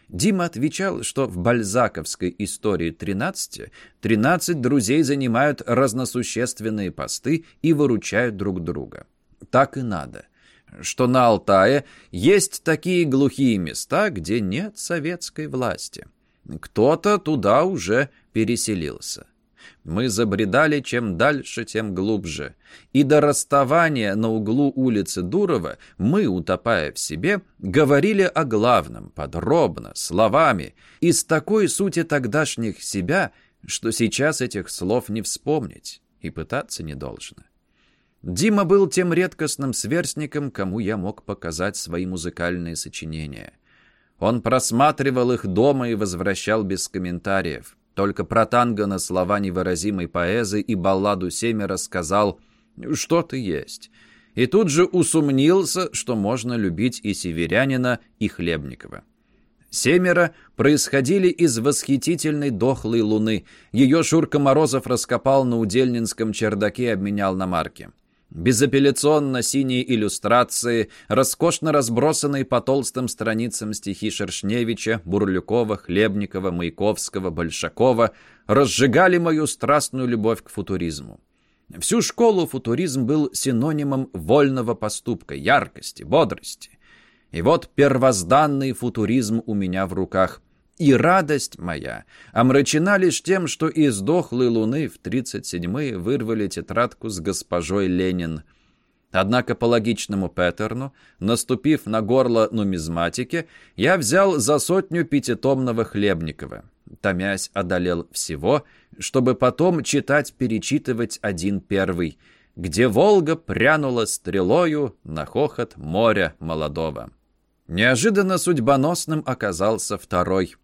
Дима отвечал, что в бальзаковской истории 13 13 друзей занимают разносущественные посты и выручают друг друга. Так и надо. Что на Алтае есть такие глухие места, где нет советской власти. Кто-то туда уже переселился. Мы забредали чем дальше, тем глубже. И до расставания на углу улицы Дурова мы, утопая в себе, говорили о главном, подробно, словами, из такой сути тогдашних себя, что сейчас этих слов не вспомнить и пытаться не должно. Дима был тем редкостным сверстником, кому я мог показать свои музыкальные сочинения. Он просматривал их дома и возвращал без комментариев. Только про танго на слова невыразимой поэзы и балладу семеро сказал «что-то есть». И тут же усомнился, что можно любить и северянина, и Хлебникова. Семеро происходили из восхитительной дохлой луны. Ее Шурка Морозов раскопал на удельнинском чердаке и обменял на марки. Безапелляционно синие иллюстрации, роскошно разбросанные по толстым страницам стихи Шершневича, Бурлюкова, Хлебникова, Маяковского, Большакова разжигали мою страстную любовь к футуризму. Всю школу футуризм был синонимом вольного поступка, яркости, бодрости. И вот первозданный футуризм у меня в руках – и радость моя омрачена лишь тем, что из дохлой луны в тридцать седьмые вырвали тетрадку с госпожой Ленин. Однако по логичному паттерну, наступив на горло нумизматики, я взял за сотню пятитомного Хлебникова. Томясь одолел всего, чтобы потом читать-перечитывать один первый, где Волга прянула стрелою на хохот моря молодого. Неожиданно судьбоносным оказался второй.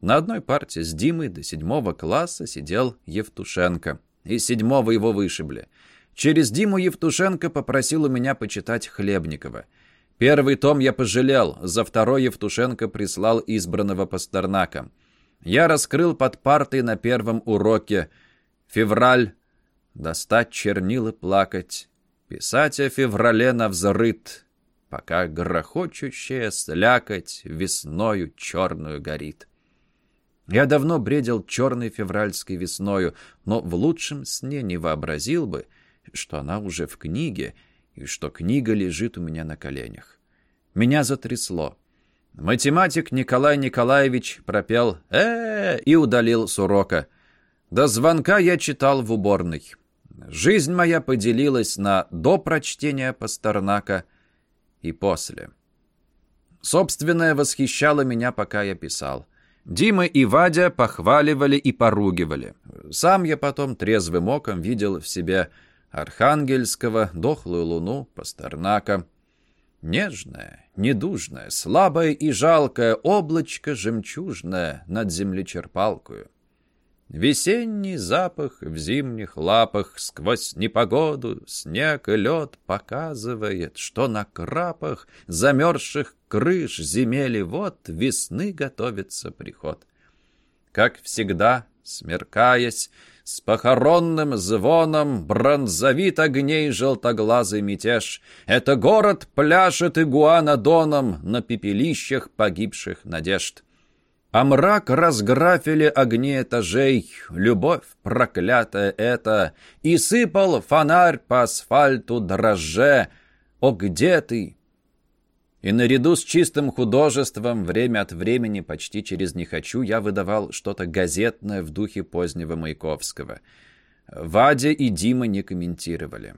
На одной парте с Димой до седьмого класса сидел Евтушенко. Из седьмого его вышибли. Через Диму Евтушенко попросил у меня почитать Хлебникова. Первый том я пожалел, за второй Евтушенко прислал избранного Пастернака. Я раскрыл под партой на первом уроке. Февраль. Достать чернил и плакать. Писать о феврале навзрыт, пока грохочущая слякоть весною черную горит. Я давно бредил черной февральской весною, но в лучшем сне не вообразил бы, что она уже в книге и что книга лежит у меня на коленях. Меня затрясло. Математик Николай Николаевич пропел э, -э и удалил с урока. До звонка я читал в уборной. Жизнь моя поделилась на до прочтения Пастернака и после. Собственное восхищало меня, пока я писал. Дима и Вадя похваливали и поругивали. Сам я потом трезвым оком видел в себе Архангельского, дохлую луну, Пастернака. Нежное, недужное, слабое и жалкое облачко жемчужное над землечерпалкою. Весенний запах в зимних лапах сквозь непогоду, снег и лед показывает, что на крапах замерзших крыш земели вот весны готовится приход. Как всегда, смеркаясь, с похоронным звоном бронзовит огней желтоглазый мятеж. Это город пляшет игуанодоном на пепелищах погибших надежд. А мрак разграфили огни этажей, любовь проклятая эта, И сыпал фонарь по асфальту дрожже. О, где ты? И наряду с чистым художеством время от времени, почти через «не хочу», я выдавал что-то газетное в духе позднего Маяковского. Вадя и Дима не комментировали.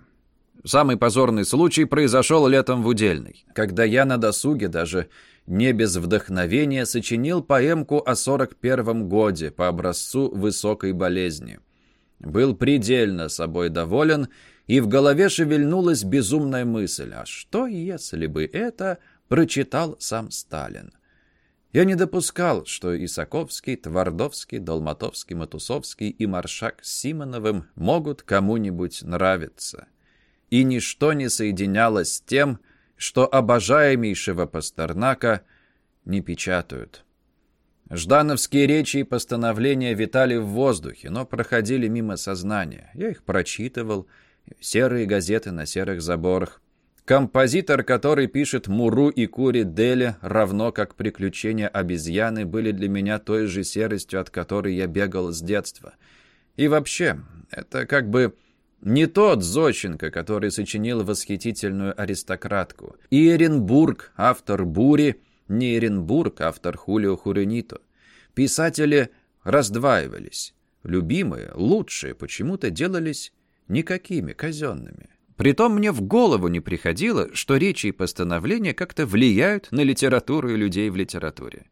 Самый позорный случай произошел летом в Удельной, когда я на досуге даже не без вдохновения сочинил поэмку о 41-м годе по образцу высокой болезни. Был предельно собой доволен, и в голове шевельнулась безумная мысль, а что если бы это прочитал сам Сталин? Я не допускал, что Исаковский, Твардовский, Долматовский, Матусовский и Маршак с Симоновым могут кому-нибудь нравиться. И ничто не соединялось с тем, что обожаемейшего Пастернака не печатают. Ждановские речи и постановления витали в воздухе, но проходили мимо сознания. Я их прочитывал, серые газеты на серых заборах. Композитор, который пишет «Муру» и «Кури Дели», равно как «Приключения обезьяны», были для меня той же серостью, от которой я бегал с детства. И вообще, это как бы не тот Зощенко, который сочинил восхитительную аристократку. И Эренбург, автор «Бури», не Эренбург, автор Хулио Хуренито. Писатели раздваивались. любимые, лучшие, почему-то делались никакими, казенными. Притом мне в голову не приходило, что речи и постановления как-то влияют на литературу и людей в литературе.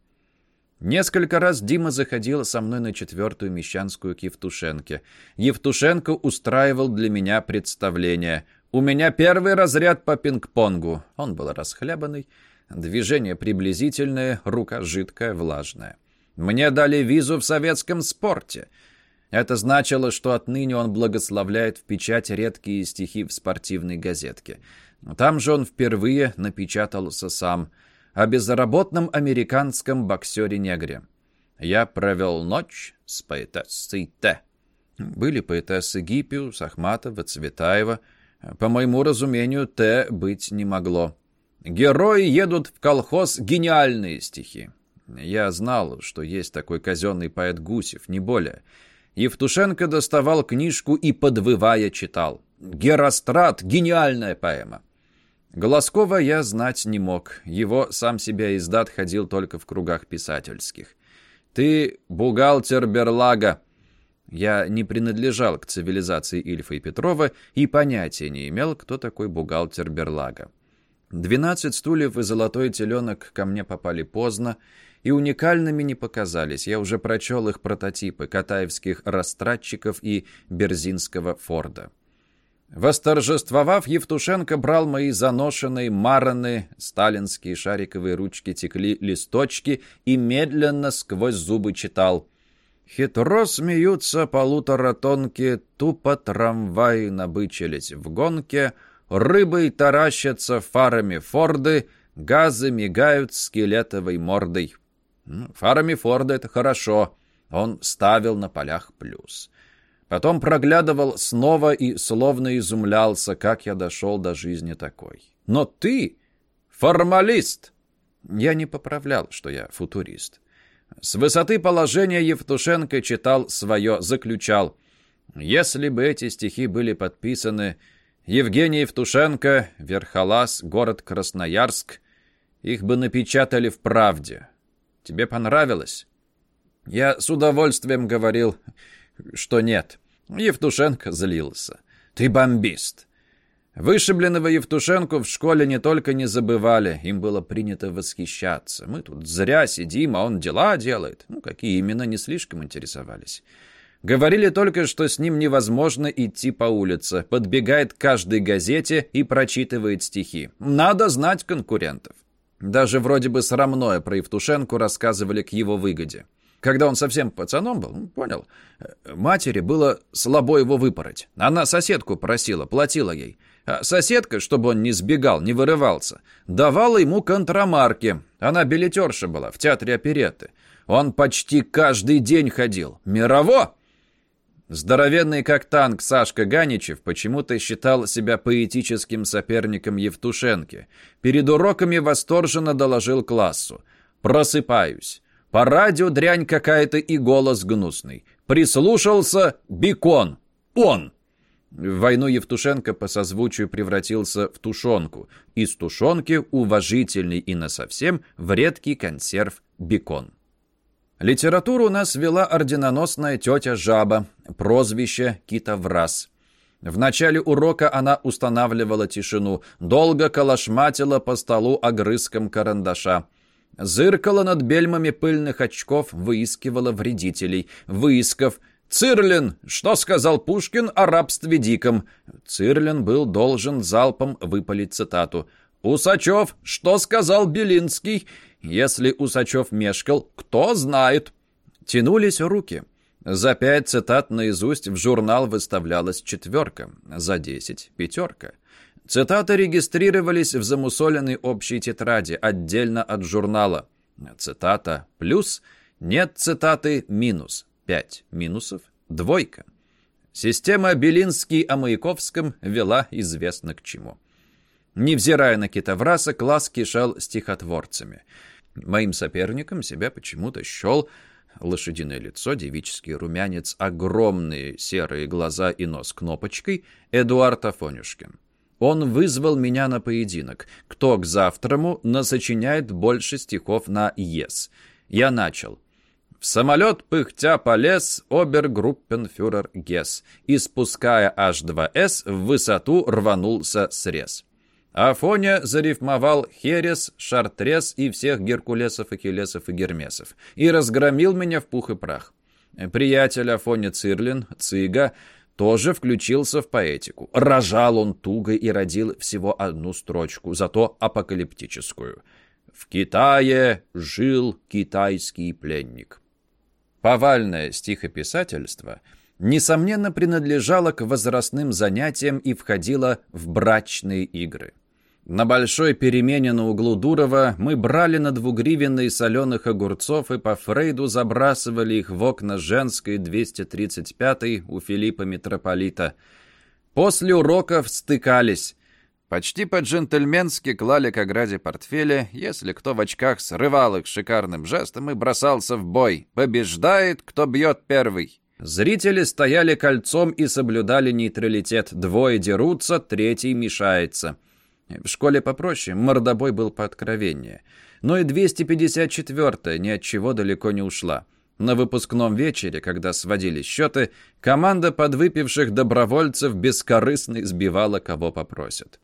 Несколько раз Дима заходил со мной на четвертую Мещанскую к Евтушенке. Евтушенко устраивал для меня представление. «У меня первый разряд по пинг-понгу». Он был расхлябанный, движение приблизительное, рука жидкая, влажная. «Мне дали визу в советском спорте». Это значило, что отныне он благословляет в печать редкие стихи в спортивной газетке. Там же он впервые напечатался сам – о безработном американском боксере-негре. Я провел ночь с поэтессой Т. Были поэтессы Гиппиус, Ахматова, Цветаева. По моему разумению, Т быть не могло. Герои едут в колхоз гениальные стихи. Я знал, что есть такой казенный поэт Гусев, не более. Евтушенко доставал книжку и, подвывая, читал. «Герострат» — гениальная поэма. Голоскова я знать не мог. Его сам себя издат ходил только в кругах писательских. «Ты бухгалтер Берлага». Я не принадлежал к цивилизации Ильфа и Петрова и понятия не имел, кто такой бухгалтер Берлага. «Двенадцать стульев и золотой теленок» ко мне попали поздно и уникальными не показались. Я уже прочел их прототипы катаевских растратчиков и берзинского Форда. Восторжествовав, Евтушенко брал мои заношенные мараны, сталинские шариковые ручки текли листочки и медленно сквозь зубы читал. Хитро смеются полуторатонки, тупо трамваи набычились в гонке, рыбой таращатся фарами форды, газы мигают скелетовой мордой. Фарами форда это хорошо. Он ставил на полях плюс. Потом проглядывал снова и словно изумлялся, как я дошел до жизни такой. Но ты формалист! Я не поправлял, что я футурист. С высоты положения Евтушенко читал свое, заключал. Если бы эти стихи были подписаны Евгений Евтушенко, Верхолаз, город Красноярск, их бы напечатали в «Правде». Тебе понравилось? Я с удовольствием говорил, что нет. Евтушенко злился. «Ты бомбист!» Вышибленного Евтушенко в школе не только не забывали, им было принято восхищаться. Мы тут зря сидим, а он дела делает. Ну, какие именно, не слишком интересовались. Говорили только, что с ним невозможно идти по улице. Подбегает к каждой газете и прочитывает стихи. Надо знать конкурентов. Даже вроде бы срамное про Евтушенко рассказывали к его выгоде. Когда он совсем пацаном был, понял, матери было слабо его выпороть. Она соседку просила, платила ей. А соседка, чтобы он не сбегал, не вырывался, давала ему контрамарки. Она билетерша была в театре оперетты. Он почти каждый день ходил. Мирово! Здоровенный как танк Сашка Ганичев почему-то считал себя поэтическим соперником Евтушенки. Перед уроками восторженно доложил классу. «Просыпаюсь. По радио дрянь какая-то и голос гнусный. Прислушался Бекон. Он. В войну Евтушенко по созвучию превратился в тушенку. Из тушенки уважительный и насовсем в редкий консерв бекон. Литературу нас вела орденоносная тетя Жаба, прозвище Китовраз. В начале урока она устанавливала тишину, долго калашматила по столу огрызком карандаша. Зыркала над бельмами пыльных очков, выискивала вредителей. Выискав «Цирлин! Что сказал Пушкин о рабстве диком?» Цирлин был должен залпом выпалить цитату. «Усачев! Что сказал Белинский?» Если Усачев мешкал, кто знает. Тянулись руки. За пять цитат наизусть в журнал выставлялась четверка, за десять — пятерка. Цитаты регистрировались в замусоленной общей тетради, отдельно от журнала. Цитата плюс, нет цитаты минус. Пять минусов, двойка. Система Белинский о Маяковском вела известно к чему. Невзирая на китовраса, класс кишел стихотворцами. Моим соперником себя почему-то счел лошадиное лицо, девический румянец, огромные серые глаза и нос кнопочкой Эдуард Афонюшкин. Он вызвал меня на поединок. Кто к завтраму насочиняет больше стихов на «ес». Я начал. В самолет пыхтя полез обергруппенфюрер Гесс и, спуская H2S, в высоту рванулся срез. Афоня зарифмовал Херес, Шартрес и всех Геркулесов, Ахиллесов и Гермесов и разгромил меня в пух и прах. Приятель Афоня Цирлин, Цига, тоже включился в поэтику. Рожал он туго и родил всего одну строчку, зато апокалиптическую. «В Китае жил китайский пленник». Повальное стихописательство, несомненно, принадлежало к возрастным занятиям и входило в брачные игры. На большой перемене на углу Дурова мы брали на двугривенные соленых огурцов и по Фрейду забрасывали их в окна женской 235-й у Филиппа Митрополита. После уроков стыкались. Почти по-джентльменски клали к ограде портфели, если кто в очках срывал их шикарным жестом и бросался в бой. Побеждает, кто бьет первый. Зрители стояли кольцом и соблюдали нейтралитет. Двое дерутся, третий мешается. В школе попроще, мордобой был пооткровеннее. Но и 254-я ни от чего далеко не ушла. На выпускном вечере, когда сводили счеты, команда подвыпивших добровольцев бескорыстно избивала, кого попросят.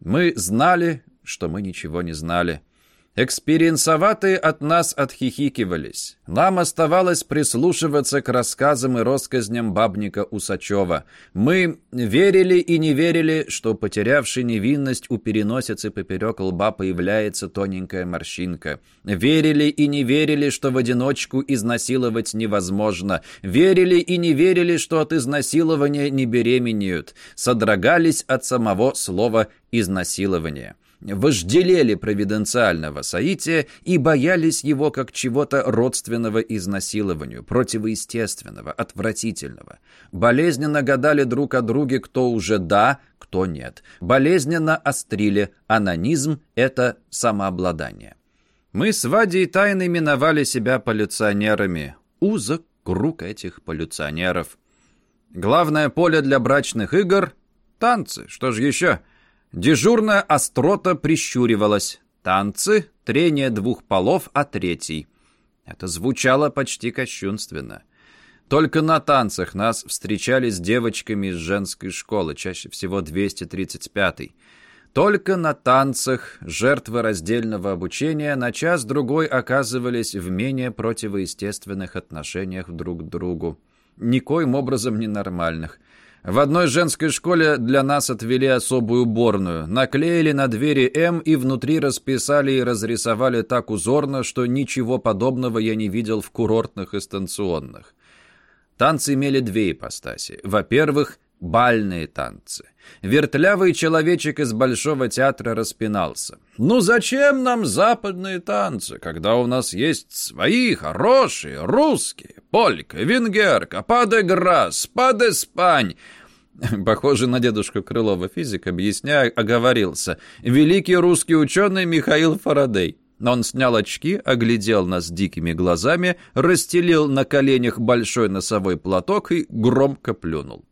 Мы знали, что мы ничего не знали. Экспериенсоватые от нас отхихикивались. Нам оставалось прислушиваться к рассказам и россказням бабника Усачева. Мы верили и не верили, что потерявший невинность у переносицы поперек лба появляется тоненькая морщинка. Верили и не верили, что в одиночку изнасиловать невозможно. Верили и не верили, что от изнасилования не беременеют. Содрогались от самого слова «изнасилование» вожделели провиденциального соития и боялись его как чего-то родственного изнасилованию, противоестественного, отвратительного. Болезненно гадали друг о друге, кто уже да, кто нет. Болезненно острили, анонизм — это самообладание. Мы с Вадей тайно именовали себя полюционерами. Узок круг этих полюционеров. Главное поле для брачных игр — танцы, что же еще — Дежурная острота прищуривалась. Танцы, трение двух полов о третий. Это звучало почти кощунственно. Только на танцах нас встречали с девочками из женской школы, чаще всего 235-й. Только на танцах жертвы раздельного обучения на час-другой оказывались в менее противоестественных отношениях друг к другу. Никоим образом ненормальных. В одной женской школе для нас отвели особую уборную, наклеили на двери «М» и внутри расписали и разрисовали так узорно, что ничего подобного я не видел в курортных и станционных. Танцы имели две ипостаси. Во-первых, бальные танцы. Вертлявый человечек из Большого театра распинался. «Ну зачем нам западные танцы, когда у нас есть свои хорошие, русские? Полька, венгерка, падеграс, падеспань. Похоже на дедушку Крылова физик, объясняя, оговорился. Великий русский ученый Михаил Фарадей. Он снял очки, оглядел нас дикими глазами, расстелил на коленях большой носовой платок и громко плюнул.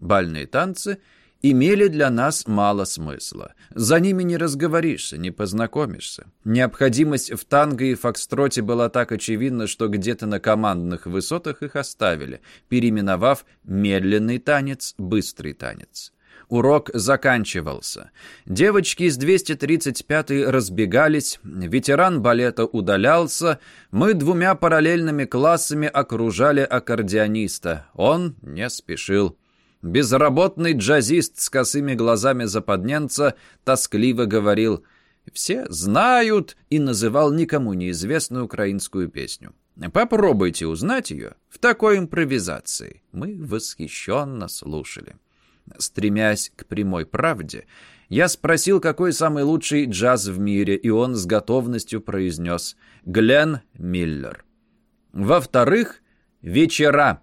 Бальные танцы имели для нас мало смысла. За ними не разговоришься, не познакомишься. Необходимость в танго и фокстроте была так очевидна, что где-то на командных высотах их оставили, переименовав медленный танец быстрый танец. Урок заканчивался. Девочки из 235-й разбегались, ветеран балета удалялся, мы двумя параллельными классами окружали аккордеониста. Он не спешил. Безработный джазист с косыми глазами западненца тоскливо говорил «Все знают» и называл никому неизвестную украинскую песню. Попробуйте узнать ее в такой импровизации. Мы восхищенно слушали. Стремясь к прямой правде, я спросил, какой самый лучший джаз в мире, и он с готовностью произнес «Глен Миллер». Во-вторых, «Вечера».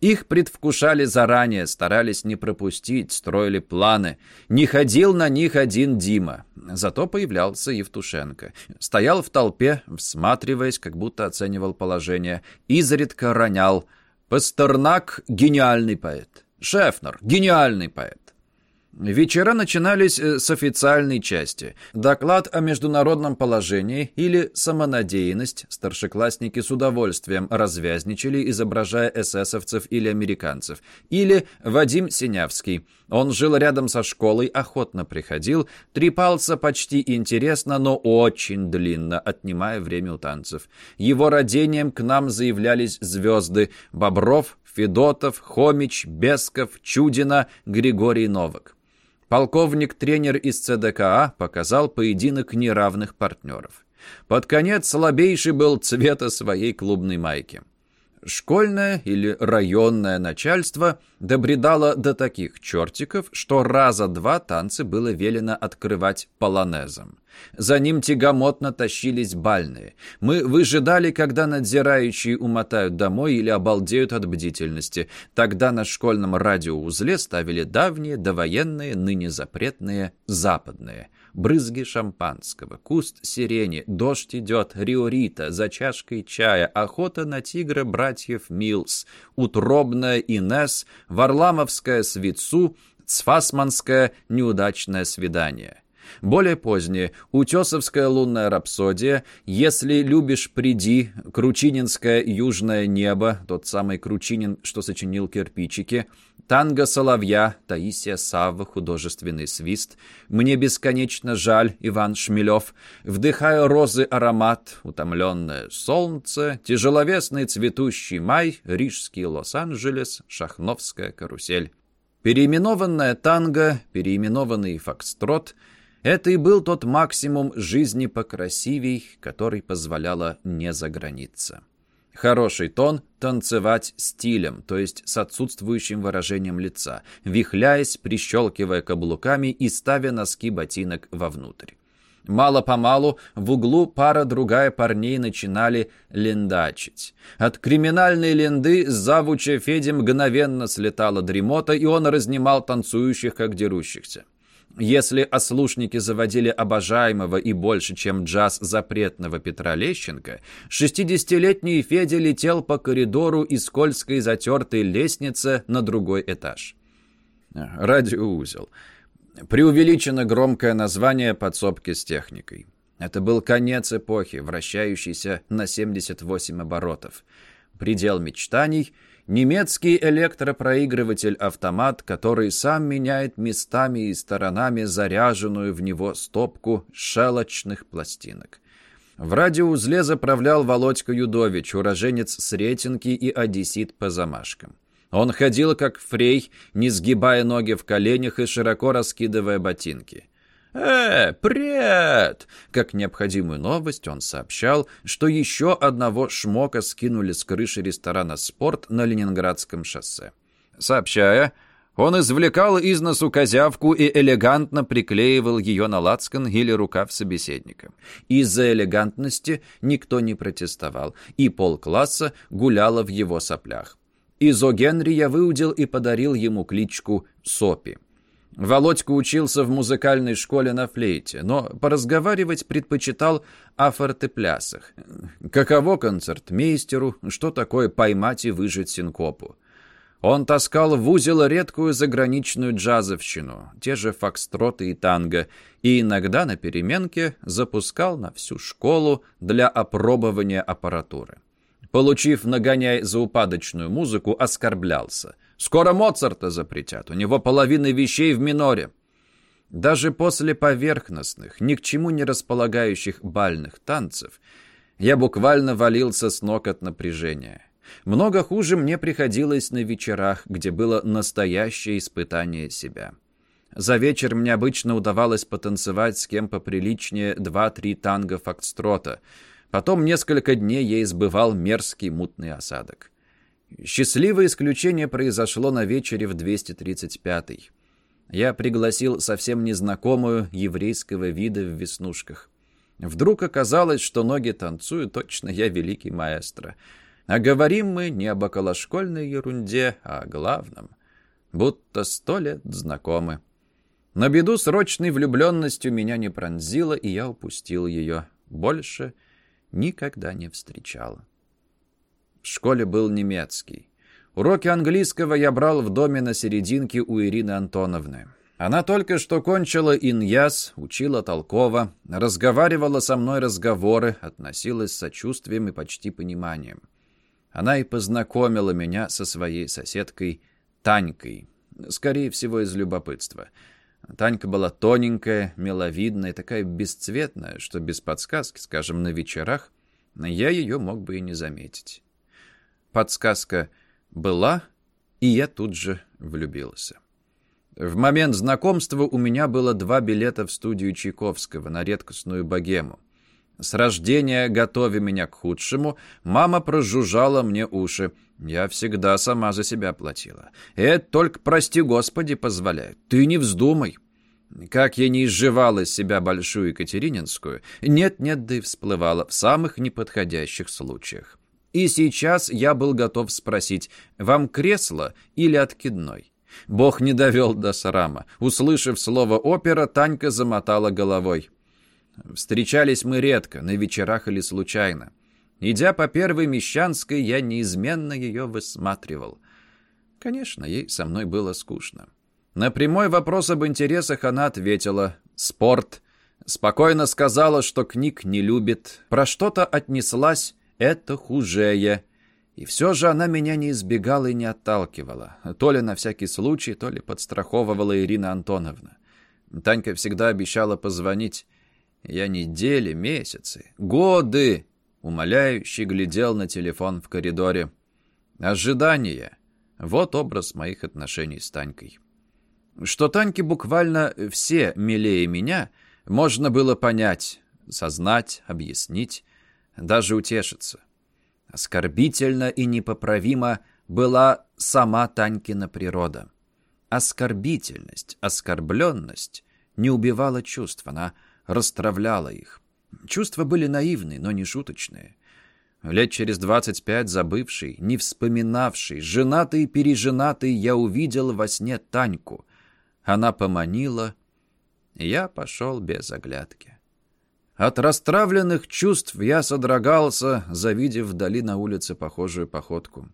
Их предвкушали заранее, старались не пропустить, строили планы. Не ходил на них один Дима. Зато появлялся Евтушенко. Стоял в толпе, всматриваясь, как будто оценивал положение. Изредка ронял. Пастернак — гениальный поэт. Шефнер — гениальный поэт. Вечера начинались э, с официальной части. Доклад о международном положении или самонадеянность. Старшеклассники с удовольствием развязничали, изображая эсэсовцев или американцев. Или Вадим Синявский. Он жил рядом со школой, охотно приходил, трепался почти интересно, но очень длинно, отнимая время у танцев. Его родением к нам заявлялись звезды Бобров, Федотов, Хомич, Бесков, Чудина, Григорий Новак. Полковник-тренер из ЦДКА показал поединок неравных партнеров. Под конец слабейший был цвета своей клубной майки. Школьное или районное начальство добредало до таких чертиков, что раза два танцы было велено открывать полонезом. За ним тягомотно тащились бальные. Мы выжидали, когда надзирающие умотают домой или обалдеют от бдительности. Тогда на школьном радиоузле ставили давние, довоенные, ныне запретные, западные – брызги шампанского, куст сирени, дождь идет, риорита, за чашкой чая, охота на тигра братьев Милс, утробная Инес, варламовская свицу, цфасманское неудачное свидание. Более позднее. «Утесовская лунная рапсодия», «Если любишь, приди», «Кручининское южное небо», тот самый Кручинин, что сочинил кирпичики, «Танго соловья», Таисия Савва, художественный свист, «Мне бесконечно жаль», Иван Шмелев, «Вдыхаю розы аромат», «Утомленное солнце», «Тяжеловесный цветущий май», «Рижский Лос-Анджелес», «Шахновская карусель». Переименованная танго, переименованный фокстрот — это и был тот максимум жизни покрасивей, который позволяла не заграница. Хороший тон – танцевать стилем, то есть с отсутствующим выражением лица, вихляясь, прищелкивая каблуками и ставя носки ботинок вовнутрь. Мало-помалу в углу пара-другая парней начинали лендачить. От криминальной ленды завуча Феди мгновенно слетала дремота, и он разнимал танцующих, как дерущихся. Если ослушники заводили обожаемого и больше, чем джаз запретного Петра Лещенко, 60-летний Федя летел по коридору и скользкой затертой лестнице на другой этаж. Радиоузел. Преувеличено громкое название подсобки с техникой. Это был конец эпохи, вращающийся на 78 оборотов. Предел мечтаний — Немецкий электропроигрыватель-автомат, который сам меняет местами и сторонами заряженную в него стопку шелочных пластинок. В радиоузле заправлял Володька Юдович, уроженец Сретенки и одессит по замашкам. Он ходил как фрей, не сгибая ноги в коленях и широко раскидывая ботинки. «Э, привет!» Как необходимую новость он сообщал, что еще одного шмока скинули с крыши ресторана «Спорт» на Ленинградском шоссе. Сообщая, он извлекал из носу козявку и элегантно приклеивал ее на лацкан или рукав собеседника. Из-за элегантности никто не протестовал, и полкласса гуляло в его соплях. Изо Генри я выудил и подарил ему кличку Сопи. Володька учился в музыкальной школе на флейте, но поразговаривать предпочитал о фортеплясах. Каково концертмейстеру, что такое поймать и выжить синкопу. Он таскал в узел редкую заграничную джазовщину, те же фокстроты и танго, и иногда на переменке запускал на всю школу для опробования аппаратуры. Получив нагоняй за упадочную музыку, оскорблялся – Скоро Моцарта запретят, у него половина вещей в миноре. Даже после поверхностных, ни к чему не располагающих бальных танцев, я буквально валился с ног от напряжения. Много хуже мне приходилось на вечерах, где было настоящее испытание себя. За вечер мне обычно удавалось потанцевать с кем поприличнее два-три танго фокстрота. Потом несколько дней я избывал мерзкий мутный осадок. Счастливое исключение произошло на вечере в 235-й. Я пригласил совсем незнакомую еврейского вида в веснушках. Вдруг оказалось, что ноги танцуют, точно я великий маэстро. А говорим мы не об околошкольной ерунде, а о главном. Будто сто лет знакомы. На беду срочной влюбленностью меня не пронзило, и я упустил ее. Больше никогда не встречала. В школе был немецкий. Уроки английского я брал в доме на серединке у Ирины Антоновны. Она только что кончила иньяс, учила толково, разговаривала со мной разговоры, относилась с сочувствием и почти пониманием. Она и познакомила меня со своей соседкой Танькой, скорее всего, из любопытства. Танька была тоненькая, миловидная, такая бесцветная, что без подсказки, скажем, на вечерах, я ее мог бы и не заметить. Подсказка была, и я тут же влюбился. В момент знакомства у меня было два билета в студию Чайковского на редкостную богему. С рождения, готовя меня к худшему, мама прожужжала мне уши. Я всегда сама за себя платила. Это только, прости господи, позволяет. Ты не вздумай. Как я не изживала из себя большую Екатерининскую, нет-нет, да и всплывала в самых неподходящих случаях. И сейчас я был готов спросить, вам кресло или откидной? Бог не довел до срама. Услышав слово «опера», Танька замотала головой. Встречались мы редко, на вечерах или случайно. Идя по первой Мещанской, я неизменно ее высматривал. Конечно, ей со мной было скучно. На прямой вопрос об интересах она ответила «спорт». Спокойно сказала, что книг не любит. Про что-то отнеслась «это хужее». И все же она меня не избегала и не отталкивала. То ли на всякий случай, то ли подстраховывала Ирина Антоновна. Танька всегда обещала позвонить. Я недели, месяцы, годы умоляюще глядел на телефон в коридоре. Ожидание. Вот образ моих отношений с Танькой. Что Таньке буквально все милее меня, можно было понять, сознать, объяснить, даже утешиться. Оскорбительно и непоправимо была сама Танькина природа. Оскорбительность, оскорбленность не убивала чувств, она расстравляла их. Чувства были наивные, но не шуточные. Лет через двадцать пять забывший, не вспоминавший, женатый и переженатый, я увидел во сне Таньку. Она поманила, я пошел без оглядки. От расстравленных чувств я содрогался, завидев вдали на улице похожую походку.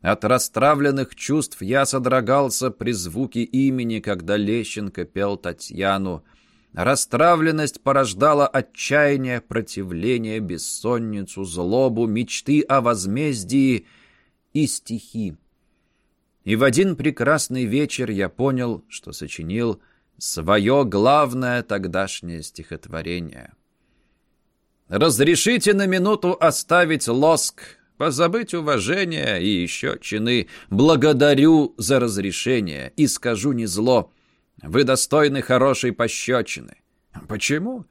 От расстравленных чувств я содрогался при звуке имени, когда Лещенко пел Татьяну. Расстравленность порождала отчаяние, противление, бессонницу, злобу, мечты о возмездии и стихи. И в один прекрасный вечер я понял, что сочинил свое главное тогдашнее стихотворение — Разрешите на минуту оставить лоск, позабыть уважение и еще чины. Благодарю за разрешение и скажу не зло. Вы достойны хорошей пощечины. Почему?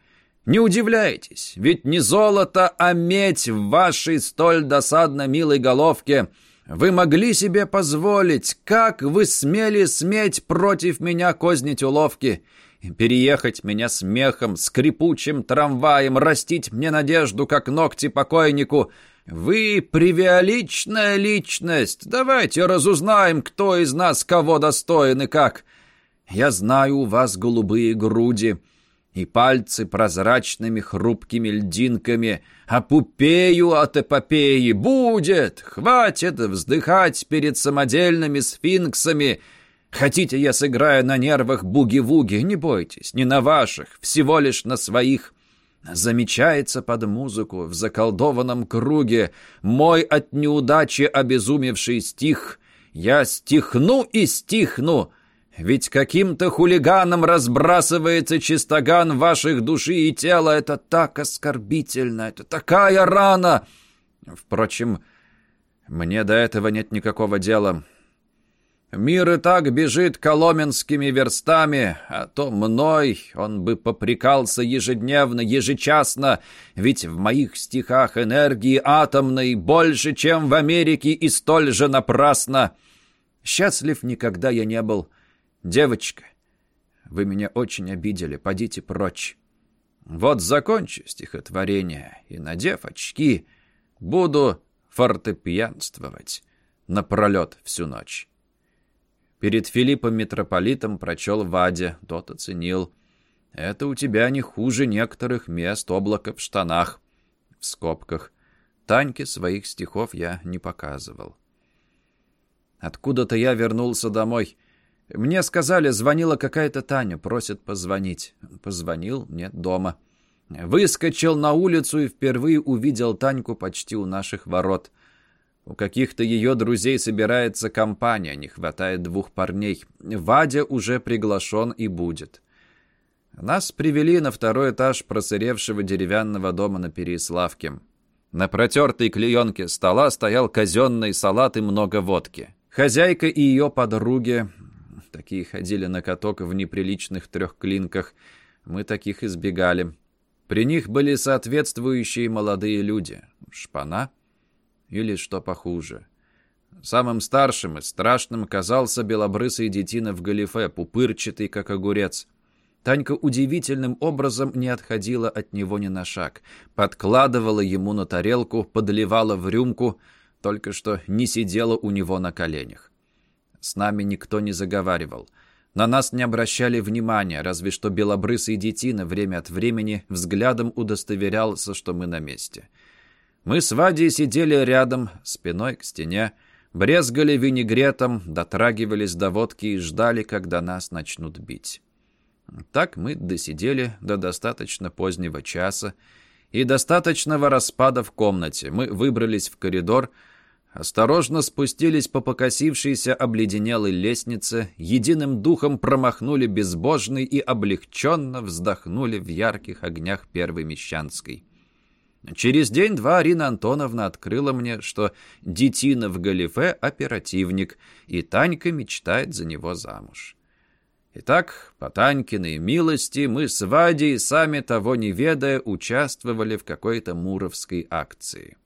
Не удивляйтесь, ведь не золото, а медь в вашей столь досадно милой головке. Вы могли себе позволить, как вы смели сметь против меня кознить уловки переехать меня смехом, скрипучим трамваем, растить мне надежду, как ногти покойнику. Вы привиоличная личность. Давайте разузнаем, кто из нас кого достоин и как. Я знаю, у вас голубые груди и пальцы прозрачными хрупкими льдинками. А пупею от эпопеи будет. Хватит вздыхать перед самодельными сфинксами — Хотите, я сыграю на нервах буги-вуги? Не бойтесь, не на ваших, всего лишь на своих. Замечается под музыку в заколдованном круге мой от неудачи обезумевший стих. Я стихну и стихну, ведь каким-то хулиганом разбрасывается чистоган ваших души и тела. Это так оскорбительно, это такая рана. Впрочем, мне до этого нет никакого дела. Мир и так бежит коломенскими верстами, а то мной он бы попрекался ежедневно, ежечасно, ведь в моих стихах энергии атомной больше, чем в Америке, и столь же напрасно. Счастлив никогда я не был. Девочка, вы меня очень обидели, подите прочь. Вот закончу стихотворение и, надев очки, буду фортепьянствовать напролет всю ночь. Перед Филиппом Митрополитом прочел Ваде, тот оценил. «Это у тебя не хуже некоторых мест облака в штанах». В скобках. Таньке своих стихов я не показывал. Откуда-то я вернулся домой. Мне сказали, звонила какая-то Таня, просит позвонить. Позвонил, нет дома. Выскочил на улицу и впервые увидел Таньку почти у наших ворот. У каких-то ее друзей собирается компания, не хватает двух парней. Вадя уже приглашен и будет. Нас привели на второй этаж просыревшего деревянного дома на Переславке. На протертой клеенке стола стоял казенный салат и много водки. Хозяйка и ее подруги, такие ходили на каток в неприличных трехклинках, мы таких избегали. При них были соответствующие молодые люди. Шпана или что похуже. Самым старшим и страшным казался белобрысый детина в галифе, пупырчатый, как огурец. Танька удивительным образом не отходила от него ни на шаг. Подкладывала ему на тарелку, подливала в рюмку, только что не сидела у него на коленях. С нами никто не заговаривал. На нас не обращали внимания, разве что белобрысый детина время от времени взглядом удостоверялся, что мы на месте. Мы с Вадей сидели рядом, спиной к стене, брезгали винегретом, дотрагивались до водки и ждали, когда нас начнут бить. Так мы досидели до достаточно позднего часа и достаточного распада в комнате. Мы выбрались в коридор, осторожно спустились по покосившейся обледенелой лестнице, единым духом промахнули безбожный и облегченно вздохнули в ярких огнях Первой Мещанской. Через день-два Арина Антоновна открыла мне, что детина в галифе — оперативник, и Танька мечтает за него замуж. Итак, по Танькиной милости мы с Вадей, сами того не ведая, участвовали в какой-то муровской акции.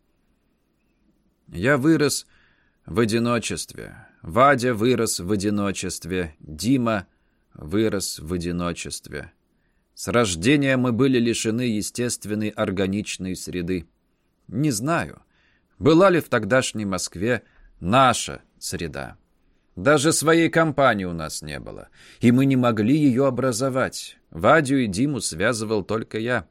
Я вырос в одиночестве. Вадя вырос в одиночестве. Дима вырос в одиночестве. С рождения мы были лишены естественной органичной среды. Не знаю, была ли в тогдашней Москве наша среда. Даже своей компании у нас не было, и мы не могли ее образовать. Вадю и Диму связывал только я.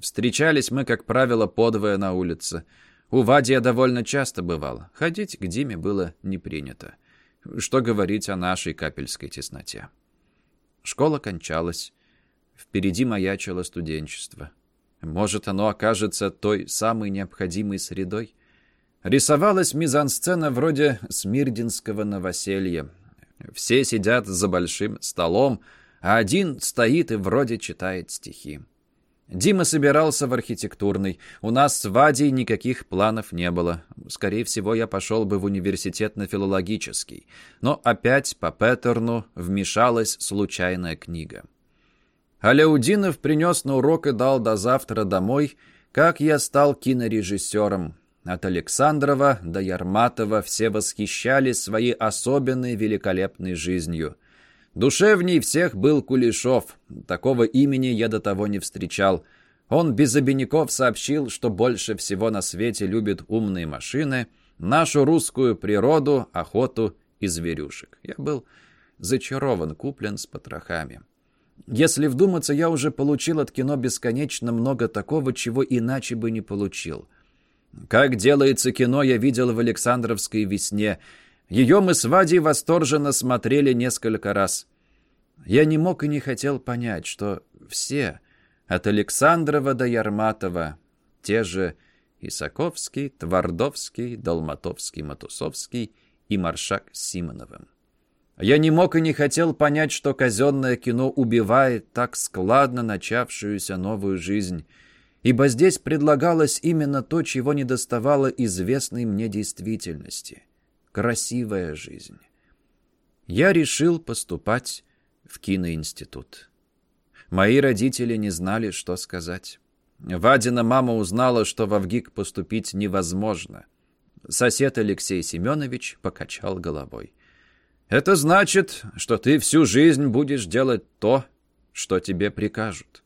Встречались мы, как правило, подвое на улице. У Вади я довольно часто бывал. Ходить к Диме было не принято. Что говорить о нашей капельской тесноте. Школа кончалась. Впереди маячило студенчество. Может, оно окажется той самой необходимой средой? Рисовалась мизансцена вроде смирдинского новоселья. Все сидят за большим столом, а один стоит и вроде читает стихи. Дима собирался в архитектурный. У нас с Вадей никаких планов не было. Скорее всего, я пошел бы в университет на филологический. Но опять по паттерну вмешалась случайная книга. Аляудинов принес на урок и дал до завтра домой, как я стал кинорежиссером. От Александрова до Ярматова все восхищались своей особенной великолепной жизнью. Душевней всех был Кулешов. Такого имени я до того не встречал. Он без обиняков сообщил, что больше всего на свете любит умные машины, нашу русскую природу, охоту и зверюшек. Я был зачарован, куплен с потрохами. Если вдуматься, я уже получил от кино бесконечно много такого, чего иначе бы не получил. Как делается кино, я видел в Александровской весне. Ее мы с Вадей восторженно смотрели несколько раз. Я не мог и не хотел понять, что все, от Александрова до Ярматова, те же Исаковский, Твардовский, Долматовский, Матусовский и Маршак с Симоновым. Я не мог и не хотел понять, что казенное кино убивает так складно начавшуюся новую жизнь — ибо здесь предлагалось именно то, чего не доставало известной мне действительности — красивая жизнь. Я решил поступать в киноинститут. Мои родители не знали, что сказать. Вадина мама узнала, что в ВГИК поступить невозможно. Сосед Алексей Семенович покачал головой. «Это значит, что ты всю жизнь будешь делать то, что тебе прикажут».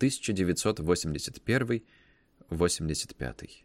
1981-85.